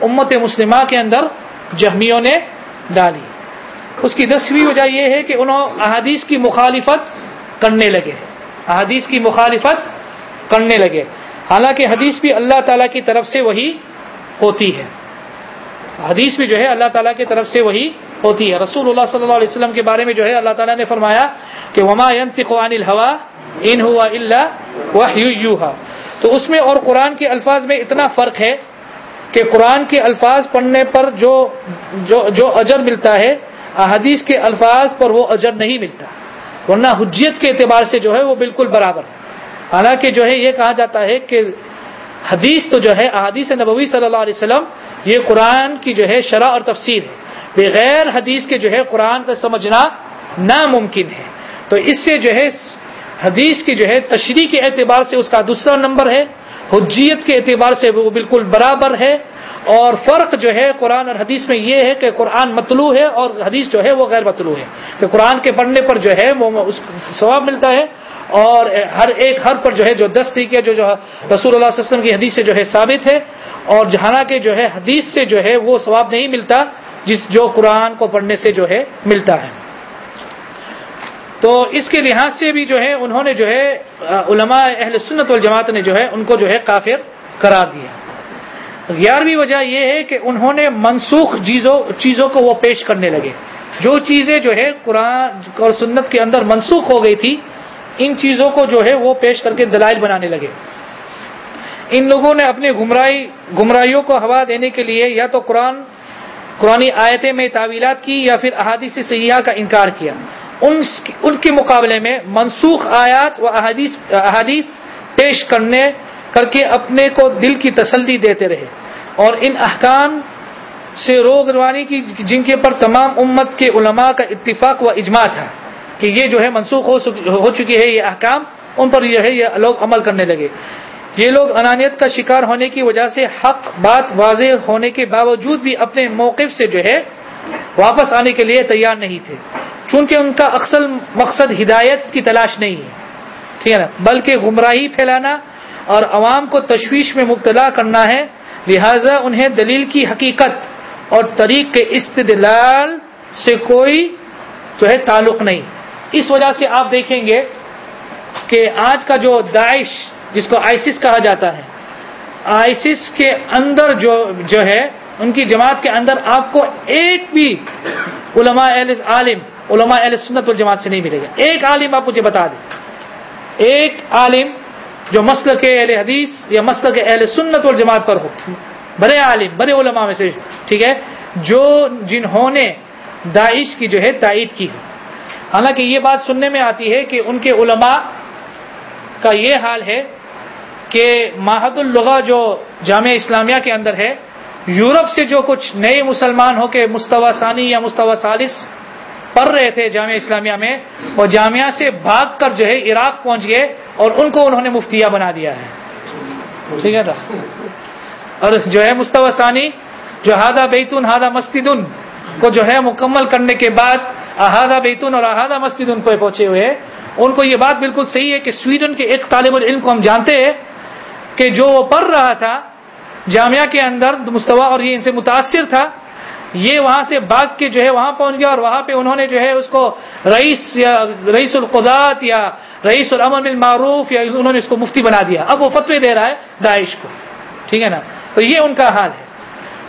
A: امت مسلمہ کے اندر جہمیوں نے ڈالی۔ اس کی دسویں وجہ یہ ہے کہ انہوں احادیث کی مخالفت کرنے لگے۔ احادیث کی مخالفت کرنے لگے۔ حالانکہ حدیث بھی اللہ تعالیٰ کی طرف سے وہی ہوتی ہے۔ حدیث بھی جو ہے اللہ تعالیٰ کی طرف سے وہی ہوتی ہے۔ رسول اللہ صلی اللہ علیہ وسلم کے بارے میں جو ہے اللہ تعالیٰ نے فرمایا کہ وما الحوا ان ہوا اللہ تو اس میں اور قرآن کے الفاظ میں اتنا فرق ہے کہ قرآن کے الفاظ پڑھنے پر جو جو, جو اجر ملتا ہے احادیث کے الفاظ پر وہ اجر نہیں ملتا۔ ورنہ حجیت کے اعتبار سے جو ہے وہ بالکل برابر ہے۔ حالانکہ جو ہے یہ کہا جاتا ہے کہ حدیث تو جو ہے احادیث نبوی صلی اللہ علیہ وسلم، یہ قرآن کی جو ہے شرح اور تفسیر ہے۔ بغیر حدیث کے جو ہے قرآن کا سمجھنا ناممکن ہے۔ تو اس سے جو ہے حدیث کی جو ہے تشریح کے اعتبار سے اس کا دوسرا نمبر ہے، حجیت کے اعتبار سے وہ بالکل برابر ہے۔ اور فرق جو ہے قرآن اور حدیث میں یہ ہے کہ قرآن مطلوع ہے اور حدیث جو ہے وہ غیر مطلوع ہے کہ قرآن کے پڑھنے پر جو ہے وہ اس ثواب ملتا ہے اور ہر ایک ہر پر جو ہے جو دس طریقے جو رسول اللہ علیہ وسلم کی حدیث سے جو ہے ثابت ہے اور جہاں کے جو ہے حدیث سے جو ہے وہ ثواب نہیں ملتا جس جو قرآن کو پڑھنے سے جو ہے ملتا ہے تو اس کے لحاظ سے بھی جو ہے انہوں نے جو ہے علماء اہل سنت والجماعت نے جو ہے ان کو جو ہے کافر قرار دیا گیارہویں وجہ یہ ہے کہ انہوں نے منسوخ چیزوں چیزوں کو وہ پیش کرنے لگے۔ جو چیزیں جو ہے قرآن اور سنت کے اندر منسوخ ہو گئی تھی، ان چیزوں کو جو ہے وہ پیش کر کے دلائل بنانے لگے۔ ان لوگوں نے اپنے گمراہی گمراہیوں کو ہوا دینے کے لیے یا تو قرآن قرآن آیتیں میں تعویلات کی یا پھر احادیث سیاح کا انکار کیا۔ ان کے مقابلے میں منسوخ آیات و احادیث احادیث پیش کرنے کر کے اپنے کو دل کی تسلی دیتے رہے۔ اور ان احکام سے روگ روانی کی جن کے پر تمام امت کے علماء کا اتفاق و اجماع تھا کہ یہ جو ہے منسوخ ہو چکی ہے یہ احکام، ان پر یہ ہے یہ لوگ عمل کرنے لگے۔ یہ لوگ انانیت کا شکار ہونے کی وجہ سے حق، بات واضح ہونے کے باوجود بھی اپنے موقف سے جو ہے واپس آنے کے لیے تیار نہیں تھے۔ چونکہ ان کا اکثر مقصد ہدایت کی تلاش نہیں ہے۔ ٹھیک ہے نا؟ بلکہ گمراہی پھیلانا اور عوام کو تشویش میں مبتلا کرنا ہے۔ لہذا انہیں دلیل کی حقیقت اور طریق کے استدلال سے کوئی جو ہے تعلق نہیں۔ اس وجہ سے آپ دیکھیں گے کہ آج کا جو داعش، جس کو آئسس کہا جاتا ہے، آئسس کے اندر جو جو ہے، ان کی جماعت کے اندر آپ کو ایک بھی علماء اہل عالم، علماء اہل سنت والجماعت سے نہیں ملے گا۔ ایک عالم آپ مجھے بتا دیں۔ ایک عالم جو مسل کے اہل حدیث یا مسل کے اہل سنت والجماعت پر ہو۔ بڑے عالم، بڑے علماء میں سے، ٹھیک ہے؟ جو جنہوں نے داعش کی جو ہے، تائید کی حالانکہ یہ بات سننے میں آتی ہے کہ ان کے علماء کا یہ حال ہے کہ ماہد الغا جو جامعہ اسلامیہ کے اندر ہے، یورپ سے جو کچھ نئے مسلمان ہو کے مستوی ثانی یا مستوی ثالث پڑھ رہے تھے جامعہ اسلامیہ میں وہ جامعہ سے بھاگ کر جو ہے عراق پہنچ گئے، اور ان کو انہوں نے مفتیا بنا دیا ہے۔ ٹھیک ہے نا؟ اور جو ہے مستوی ثانی، جو ہادہ بیتون ہادہ مسجدن کو جو ہے مکمل کرنے کے بعد احادہ بیتون اور احادہ مسجد پہ پہنچے ہوئے ان کو یہ بات بالکل صحیح ہے کہ سویڈن کے ایک طالب العلم کو ہم جانتے ہیں کہ جو وہ پڑھ رہا تھا جامعہ کے اندر مستوا اور یہ ان سے متاثر تھا یہ وہاں سے باغ کے جو ہے وہاں پہنچ گیا اور وہاں پہ انہوں نے جو ہے اس کو رئیس یا رئیس القضات یا رئیس الامن المعروف یا انہوں نے اس کو مفتی بنا دیا۔ اب وہ فتوی دے رہا ہے داعش کو۔ ٹھیک ہے نا؟ تو یہ ان کا حال ہے۔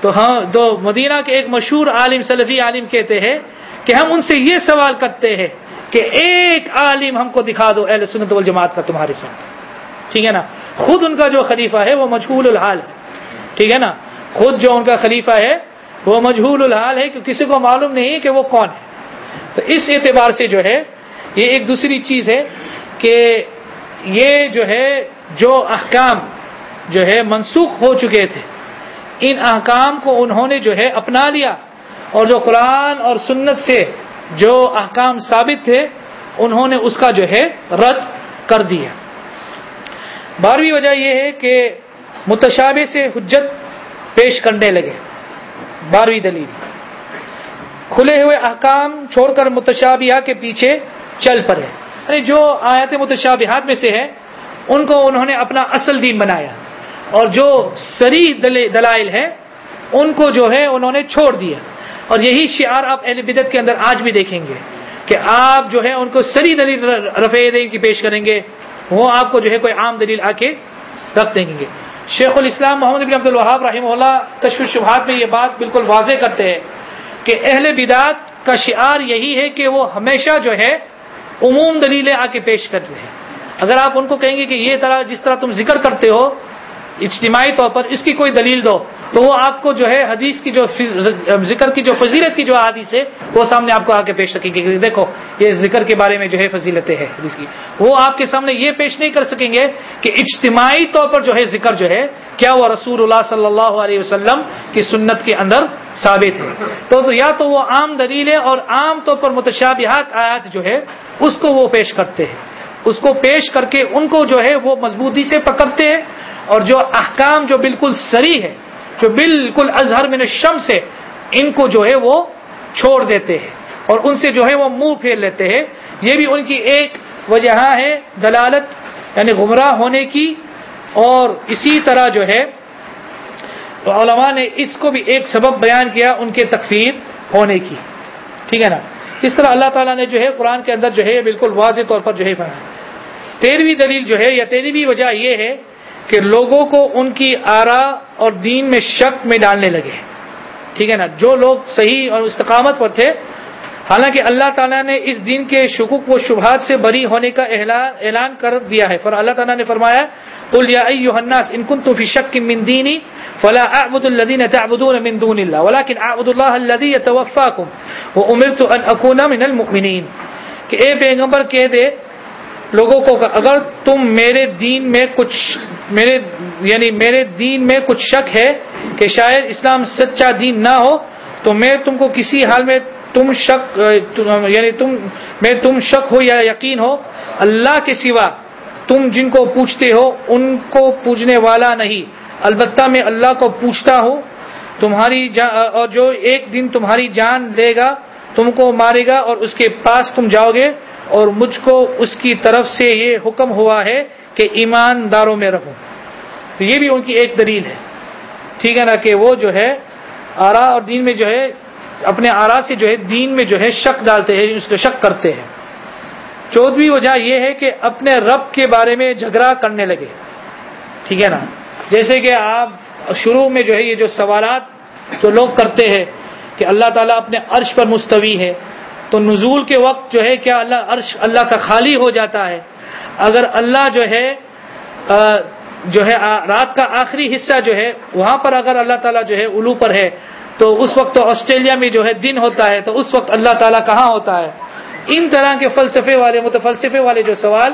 A: تو ہاں دو مدینہ کے ایک مشہور عالم، سلفی عالم کہتے ہیں کہ ہم ان سے یہ سوال کرتے ہیں کہ ایک عالم ہم کو دکھا دو، اہل سنت والجماعت کا تمہارے ساتھ۔ ٹھیک ہے نا؟ خود ان کا جو خلیفہ ہے وہ مجھول الحال ہے۔ ٹھیک ہے نا؟ خود جو ان کا خلیفہ ہے وہ مجھول الحال ہے کہ کسی کو معلوم نہیں کہ وہ کون ہے۔ تو اس اعتبار سے جو ہے، یہ ایک دوسری چیز ہے کہ یہ جو ہے، جو احکام جو ہے منسوخ ہو چکے تھے، ان احکام کو انہوں نے جو ہے اپنا لیا۔ اور جو قرآن اور سنت سے جو احکام ثابت تھے، انہوں نے اس کا جو ہے رد کر دیا۔ بارہویں وجہ یہ ہے کہ متشابہ سے حجت پیش کرنے لگے۔ بارہویں دلیل۔ کھلے ہوئے احکام چھوڑ کر متشابہ کے پیچھے چل پڑے۔ یعنی جو آیات متشابہات میں سے ہے، ان کو انہوں نے اپنا اصل دین بنایا۔ اور جو سری دلائل ہے ان کو جو ہے انہوں نے چھوڑ دیا۔ اور یہی شعار آپ اہل بدت کے اندر آج بھی دیکھیں گے کہ آپ جو ہے ان کو سری دلیل رفع دین کی پیش کریں گے، وہ آپ کو جو ہے کوئی عام دلیل آ کے رکھ دیں گے۔ شیخ الاسلام محمد ابن عبد الوہاب رحمہ اللہ تشویر شبہات میں یہ بات بالکل واضح کرتے ہیں کہ اہل بدعت کا شعار یہی ہے کہ وہ ہمیشہ جو ہے عموم دلیلیں آ کے پیش کرتے ہیں۔ اگر آپ ان کو کہیں گے کہ یہ طرح جس طرح تم ذکر کرتے ہو اجتماعی طور پر اس کی کوئی دلیل دو، تو وہ آپ کو جو ہے حدیث کی جو ذکر کی جو فضیلت کی جو حدیث ہے، وہ سامنے آپ کو آ کے پیش رکھیں گے۔ دیکھو، یہ ذکر کے بارے میں جو ہے فضیلتیں ہے حدیث کی۔ وہ آپ کے سامنے یہ پیش نہیں کر سکیں گے کہ اجتماعی طور پر جو ہے ذکر جو ہے، کیا وہ رسول اللہ صلی اللہ علیہ وسلم کی سنت کے اندر ثابت ہے۔ تو یا تو وہ عام دلیل ہے اور عام طور پر متشابہات آیات جو ہے، اس کو وہ پیش کرتے ہیں۔ اس کو پیش کر کے ان کو جو ہے وہ مضبوطی سے پکڑتے ہیں۔ اور جو احکام جو بالکل سری ہے جو بالکل اظہر من شم سے ان کو جو ہے وہ چھوڑ دیتے ہیں۔ اور ان سے جو ہے وہ منہ پھیر لیتے ہیں۔ یہ بھی ان کی ایک وجہ ہے دلالت یعنی گمراہ ہونے کی۔ اور اسی طرح جو ہے، علماء نے اس کو بھی ایک سبب بیان کیا ان کے تکفیر ہونے کی۔ ٹھیک ہے نا؟ اس طرح اللہ تعالیٰ نے جو ہے قرآن کے اندر جو ہے بالکل واضح طور پر جو ہے تیرہویں دلیل جو ہے یا تیرہویں وجہ یہ ہے کہ لوگوں کو ان کی آرا اور دین میں شک میں ڈالنے لگے۔ ٹھیک ہے نا؟ جو لوگ صحیح اور استقامت پر تھے، حالانکہ اللہ تعالیٰ نے اس دین کے شکوک و شبہات سے بری ہونے کا اعلان کر دیا ہے۔ فر اللہ تعالیٰ نے فرمایا، قل یا الناس ان كنتم في شك من ديني فلا اعبد الذين تعبدون من دون الله، ولكن اعبد الله الذي يتوفاكم وامرت ان اكون من المؤمنين۔ کہ اے پیغمبر، کہہ دے لوگوں کو اگر تم میرے دین میں کچھ میرے یعنی میرے دین میں کچھ شک ہے کہ شاید اسلام سچا دین نہ ہو، تو میں تم کو کسی حال میں تم شک یعنی تم، میں تم شک ہو یا یقین ہو، اللہ کے سوا تم جن کو پوچھتے ہو، ان کو پوجنے والا نہیں۔ البتہ میں اللہ کو پوچھتا ہوں، تمہاری اور جو ایک دن تمہاری جان لے گا، تم کو مارے گا اور اس کے پاس تم جاؤ گے۔ اور مجھ کو اس کی طرف سے یہ حکم ہوا ہے کہ ایمانداروں میں رہوں تو یہ بھی ان کی ایک دلیل ہے۔ ٹھیک ہے نا کہ وہ جو ہے، آرا اور دین میں جو ہے، اپنے آرا سے جو ہے، دین میں جو ہے شک ڈالتے ہیں، اس کو شک کرتے ہیں۔ چودہویں وجہ یہ ہے کہ اپنے رب کے بارے میں جھگڑا کرنے لگے۔ ٹھیک ہے نا؟ جیسے کہ آپ شروع میں جو ہے، یہ جو سوالات جو لوگ کرتے ہیں کہ اللہ تعالیٰ اپنے عرش پر مستوی ہے تو نزول کے وقت جو ہے کیا اللہ عرش اللہ کا خالی ہو جاتا ہے؟ اگر اللہ جو ہے جو ہے رات کا آخری حصہ جو ہے، وہاں پر اگر اللہ تعالیٰ جو ہے الو پر ہے، تو اس وقت تو آسٹریلیا میں جو ہے دن ہوتا ہے، تو اس وقت اللہ تعالیٰ کہاں ہوتا ہے؟ ان طرح کے فلسفے والے، متفلسفے والے جو سوال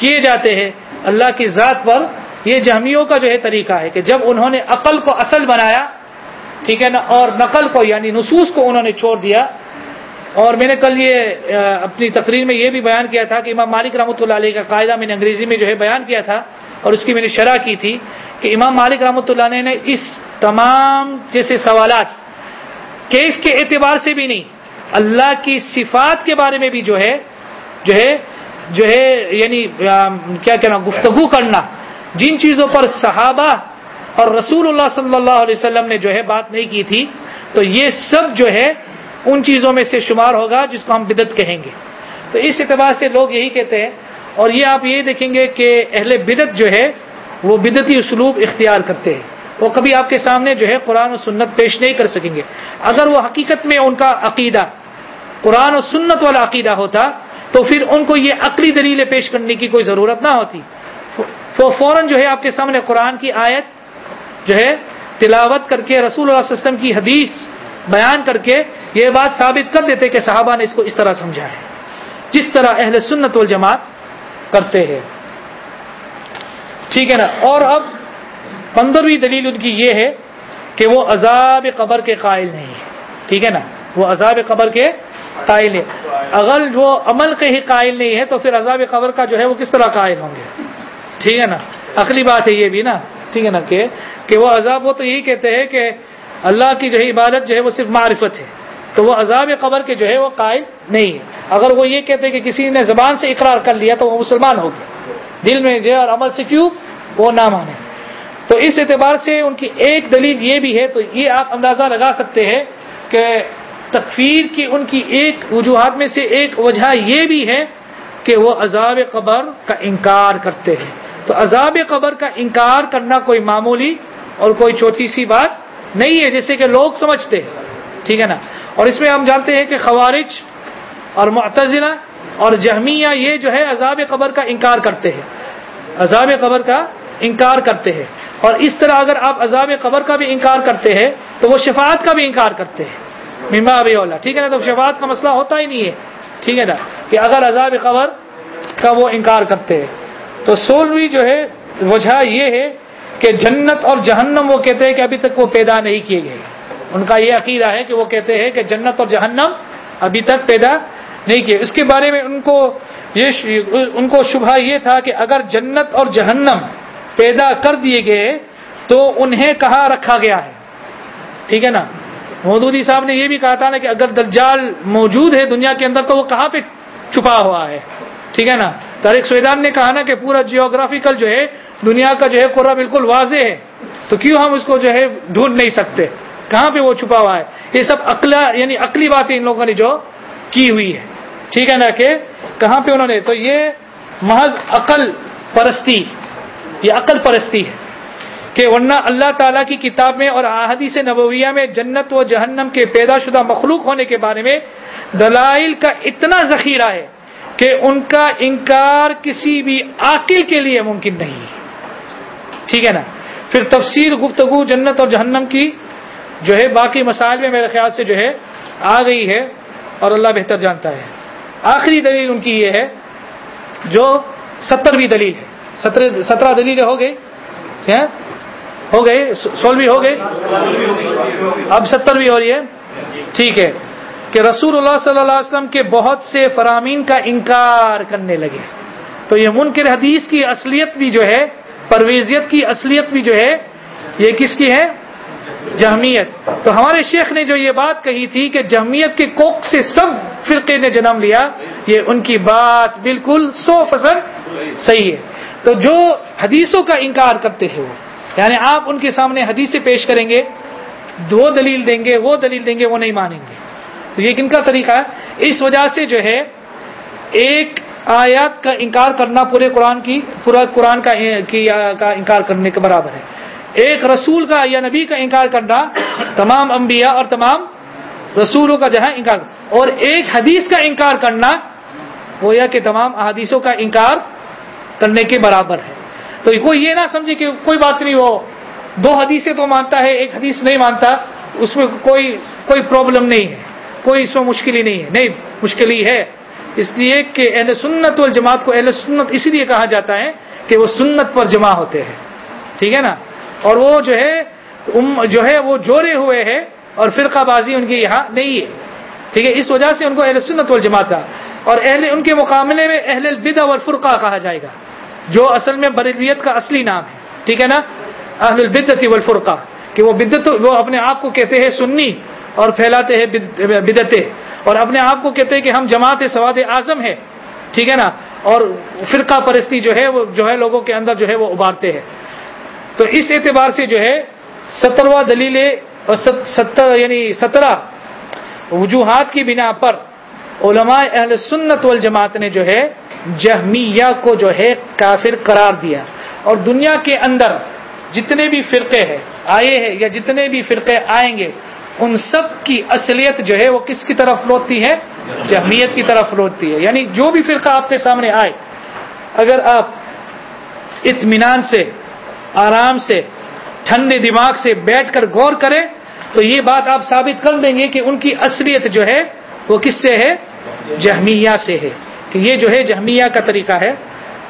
A: کیے جاتے ہیں، اللہ کی ذات پر یہ جہمیوں کا جو ہے طریقہ ہے کہ جب انہوں نے عقل کو اصل بنایا، ٹھیک ہے نا، اور نقل کو یعنی نصوص کو انہوں نے چھوڑ دیا اور میں نے کل یہ اپنی تقریر میں یہ بھی بیان کیا تھا کہ امام مالک رحمۃ اللہ علیہ کا قاعدہ میں نے انگریزی میں جو ہے بیان کیا تھا اور اس کی میں نے شرح کی تھی کہ امام مالک رحمۃ اللہ علیہ نے اس تمام جیسے سوالات کیف کے اعتبار سے بھی نہیں، اللہ کی صفات کے بارے میں بھی جو ہے جو ہے جو ہے یعنی کیا کہنا گفتگو کرنا، جن چیزوں پر صحابہ اور رسول اللہ صلی اللہ علیہ وسلم نے جو ہے بات نہیں کی تھی، تو یہ سب جو ہے ان چیزوں میں سے شمار ہوگا جس کو ہم بدت کہیں گے۔ تو اس اعتبار سے لوگ یہی کہتے ہیں، اور یہ آپ یہ دیکھیں گے کہ اہل بدت جو ہے، وہ بدتی اسلوب اختیار کرتے ہیں۔ وہ کبھی آپ کے سامنے جو ہے قرآن و سنت پیش نہیں کر سکیں گے۔ اگر وہ حقیقت میں ان کا عقیدہ، قرآن و سنت والا عقیدہ ہوتا، تو پھر ان کو یہ عقلی دلیلیں پیش کرنے کی کوئی ضرورت نہ ہوتی۔ وہ فوراً جو ہے آپ کے سامنے قرآن کی آیت جو ہے تلاوت کر کے رسول اللہ علیہ وسلم کی حدیث بیان کر کے یہ بات ثابت کر دیتے کہ صحابہ نے اس کو اس طرح سمجھا ہے۔ جس طرح اہل سنت والجماعت کرتے ہیں۔ ٹھیک ہے نا؟ اور اب پندرہویں دلیل ان کی یہ ہے کہ وہ عذاب قبر کے قائل نہیں ہے ٹھیک ہے نا؟ وہ عذاب قبر کے قائل ہے اگر وہ عمل کے ہی قائل نہیں ہے تو پھر عذاب قبر کا جو ہے وہ کس طرح قائل ہوں گے؟ ٹھیک ہے نا؟ عقلی بات ہے یہ بھی نا۔ ٹھیک ہے نا کہ کہ وہ عذاب وہ تو یہی کہتے ہیں کہ اللہ کی جو ہے عبادت جو ہے وہ صرف معرفت ہے۔ تو وہ عذاب قبر کے جو ہے وہ قائل نہیں ہے۔ اگر وہ یہ کہتے ہیں کہ کسی نے زبان سے اقرار کر لیا تو وہ مسلمان ہو گیا۔ دل میں جو ہے اور عمل سے کیوں؟ وہ نہ مانے۔ تو اس اعتبار سے ان کی ایک دلیل یہ بھی ہے، تو یہ آپ اندازہ لگا سکتے ہیں کہ تکفیر کی ان کی ایک وجوہات میں سے ایک وجہ یہ بھی ہے کہ وہ عذاب قبر کا انکار کرتے ہیں۔ تو عذاب قبر کا انکار کرنا کوئی معمولی اور کوئی چھوٹی سی بات نہیں ہے جیسے کہ لوگ سمجھتے ہیں۔ ٹھیک ہے نا؟ اور اس میں ہم جانتے ہیں کہ خوارج اور معتزلہ اور جہمیہ یہ جو ہے عذاب قبر کا انکار کرتے ہیں۔ عذاب قبر کا انکار کرتے ہیں۔ اور اس طرح اگر آپ عذاب قبر کا بھی انکار کرتے ہیں، تو وہ شفاعت کا بھی انکار کرتے ہیں۔ مما ابھی اولا۔ ٹھیک ہے نا؟ تو شفاعت کا مسئلہ ہوتا ہی نہیں ہے۔ ٹھیک ہے نا؟ کہ اگر عذاب قبر کا وہ انکار کرتے ہیں۔ تو سولہویں جو ہے، وجہ یہ ہے کہ جنت اور جہنم وہ کہتے ہیں کہ ابھی تک وہ پیدا نہیں کیے گئے۔ ان کا یہ عقیدہ ہے کہ وہ کہتے ہیں کہ جنت اور جہنم ابھی تک پیدا نہیں کیے۔ اس کے بارے میں ان کو یہ ان کو شبہ یہ تھا کہ اگر جنت اور جہنم پیدا کر دیے گئے تو انہیں کہاں رکھا گیا ہے؟ ٹھیک ہے نا؟ مودودی صاحب نے یہ بھی کہا تھا نا کہ اگر دجال موجود ہے دنیا کے اندر تو وہ کہاں پہ چھپا ہوا ہے؟ ٹھیک ہے نا؟ تاریخ سویدان نے کہا نا کہ پورا جیوگرافیکل جو ہے، دنیا کا جو ہے پورا بالکل واضح ہے۔ تو کیوں ہم اس کو جو ہے ڈھونڈ نہیں سکتے؟ کہاں پہ وہ چھپا ہوا ہے؟ یہ سب عقلا یعنی عقلی باتیں ان لوگوں نے جو کی ہوئی ہے۔ ٹھیک ہے نا کہ کہاں پہ انہوں نے، تو یہ محض عقل پرستی، یہ عقل پرستی ہے کہ ورنہ اللہ تعالیٰ کی کتاب میں اور احادیث نبویہ میں جنت و جہنم کے پیدا شدہ مخلوق ہونے کے بارے میں دلائل کا اتنا ذخیرہ ہے۔ کہ ان کا انکار کسی بھی عاقل کے لیے ممکن نہیں ہے۔ ٹھیک ہے نا؟ پھر تفسیر گفتگو جنت اور جہنم کی جو ہے باقی مسائل میں میرے خیال سے جو ہے آ گئی ہے اور اللہ بہتر جانتا ہے۔ آخری دلیل ان کی یہ ہے، جو سترویں دلیل ہے۔ سترہ دلیلیں ہو گئی۔ ہو گئے سولہویں ہو گئے اب سترویں ہو رہی ہے۔ ٹھیک ہے۔ کہ رسول اللہ صلی اللہ علیہ وسلم کے بہت سے فرامین کا انکار کرنے لگے۔ تو یہ منکر حدیث کی اصلیت بھی جو ہے، پرویزیت کی اصلیت بھی جو ہے، یہ کس کی ہے؟ جہمیت۔ تو ہمارے شیخ نے جو یہ بات کہی تھی کہ جہمیت کے کوک سے سب فرقے نے جنم لیا، یہ ان کی بات بالکل سو فصل صحیح ہے۔ تو جو حدیثوں کا انکار کرتے ہیں وہ یعنی آپ ان کے سامنے حدیث پیش کریں گے، دو دلیل دیں گے، وہ دلیل دیں گے، وہ نہیں مانیں گے۔ تو یہ کن کا طریقہ ہے؟ اس وجہ سے جو ہے، ایک آیات کا انکار کرنا پورے قرآن کی، پورا قرآن کا انکار کرنے کے برابر ہے۔ ایک رسول کا یا نبی کا انکار کرنا تمام انبیاء اور تمام رسولوں کا جو ہے انکار۔ اور ایک حدیث کا انکار کرنا وہ یا کہ تمام احادیثوں کا انکار کرنے کے برابر ہے۔ تو کوئی یہ نہ سمجھے کہ کوئی بات نہیں، وہ دو حدیثیں تو مانتا ہے، ایک حدیث نہیں مانتا، اس میں کوئی کوئی پرابلم نہیں ہے۔ کوئی اس میں مشکل ہی نہیں ہے۔ نہیں، مشکل ہی ہے۔ اس لیے کہ اہل سنت والجماعت کو اہل سنت اسی لیے کہا جاتا ہے کہ وہ سنت پر جمع ہوتے ہیں۔ ٹھیک ہے نا؟ اور وہ جو ہے جو ہے وہ جوڑے ہوئے ہیں اور فرقہ بازی ان کے یہاں نہیں ہے۔ ٹھیک ہے؟ اس وجہ سے ان کو اہل سنت والجماعت کا اور اہل، ان کے مقابلے میں اہل البد اور فرقہ کہا جائے گا، جو اصل میں بریلیت کا اصلی نام ہے۔ ٹھیک ہے نا؟ اہل البدت والفرقہ، کہ وہ بدت وہ اپنے آپ کو کہتے ہیں سنی۔ اور پھیلاتے ہیں بدتے اور اپنے آپ کو کہتے ہیں کہ ہم جماعت سواد اعظم ہے ٹھیک ہے نا؟ اور فرقہ پرستی جو ہے، وہ جو ہے لوگوں کے اندر جو ہے، وہ ابھارتے ہیں۔ تو اس اعتبار سے جو ہے، سترواں دلیل اور ستر یعنی سترہ وجوہات کی بنا پر علماء اہل سنت والجماعت نے جو ہے، جہمیہ کو جو ہے، کافر قرار دیا۔ اور دنیا کے اندر جتنے بھی فرقے ہیں، آئے ہیں یا جتنے بھی فرقے آئیں گے ان سب کی اصلیت جو ہے وہ کس کی طرف لوٹتی ہے؟ جہمیت کی طرف لوٹتی ہے۔ یعنی جو بھی فرقہ آپ کے سامنے آئے، اگر آپ اطمینان سے، آرام سے، ٹھنڈے دماغ سے بیٹھ کر غور کریں، تو یہ بات آپ ثابت کر دیں گے کہ ان کی اصلیت جو ہے وہ کس سے ہے؟ جہمیہ سے ہے۔ کہ یہ جو ہے جہمیہ کا طریقہ ہے۔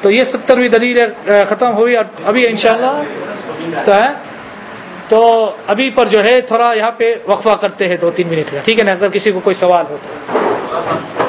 A: تو یہ سترویں دلیل ختم ہوئی اور ابھی انشاءاللہ تو ہے؟ تو ابھی پر جو ہے تھوڑا یہاں پہ وقفہ کرتے ہیں دو تین منٹ کا ٹھیک ہے نا؟ اگر کسی کو کوئی سوال ہو تو۔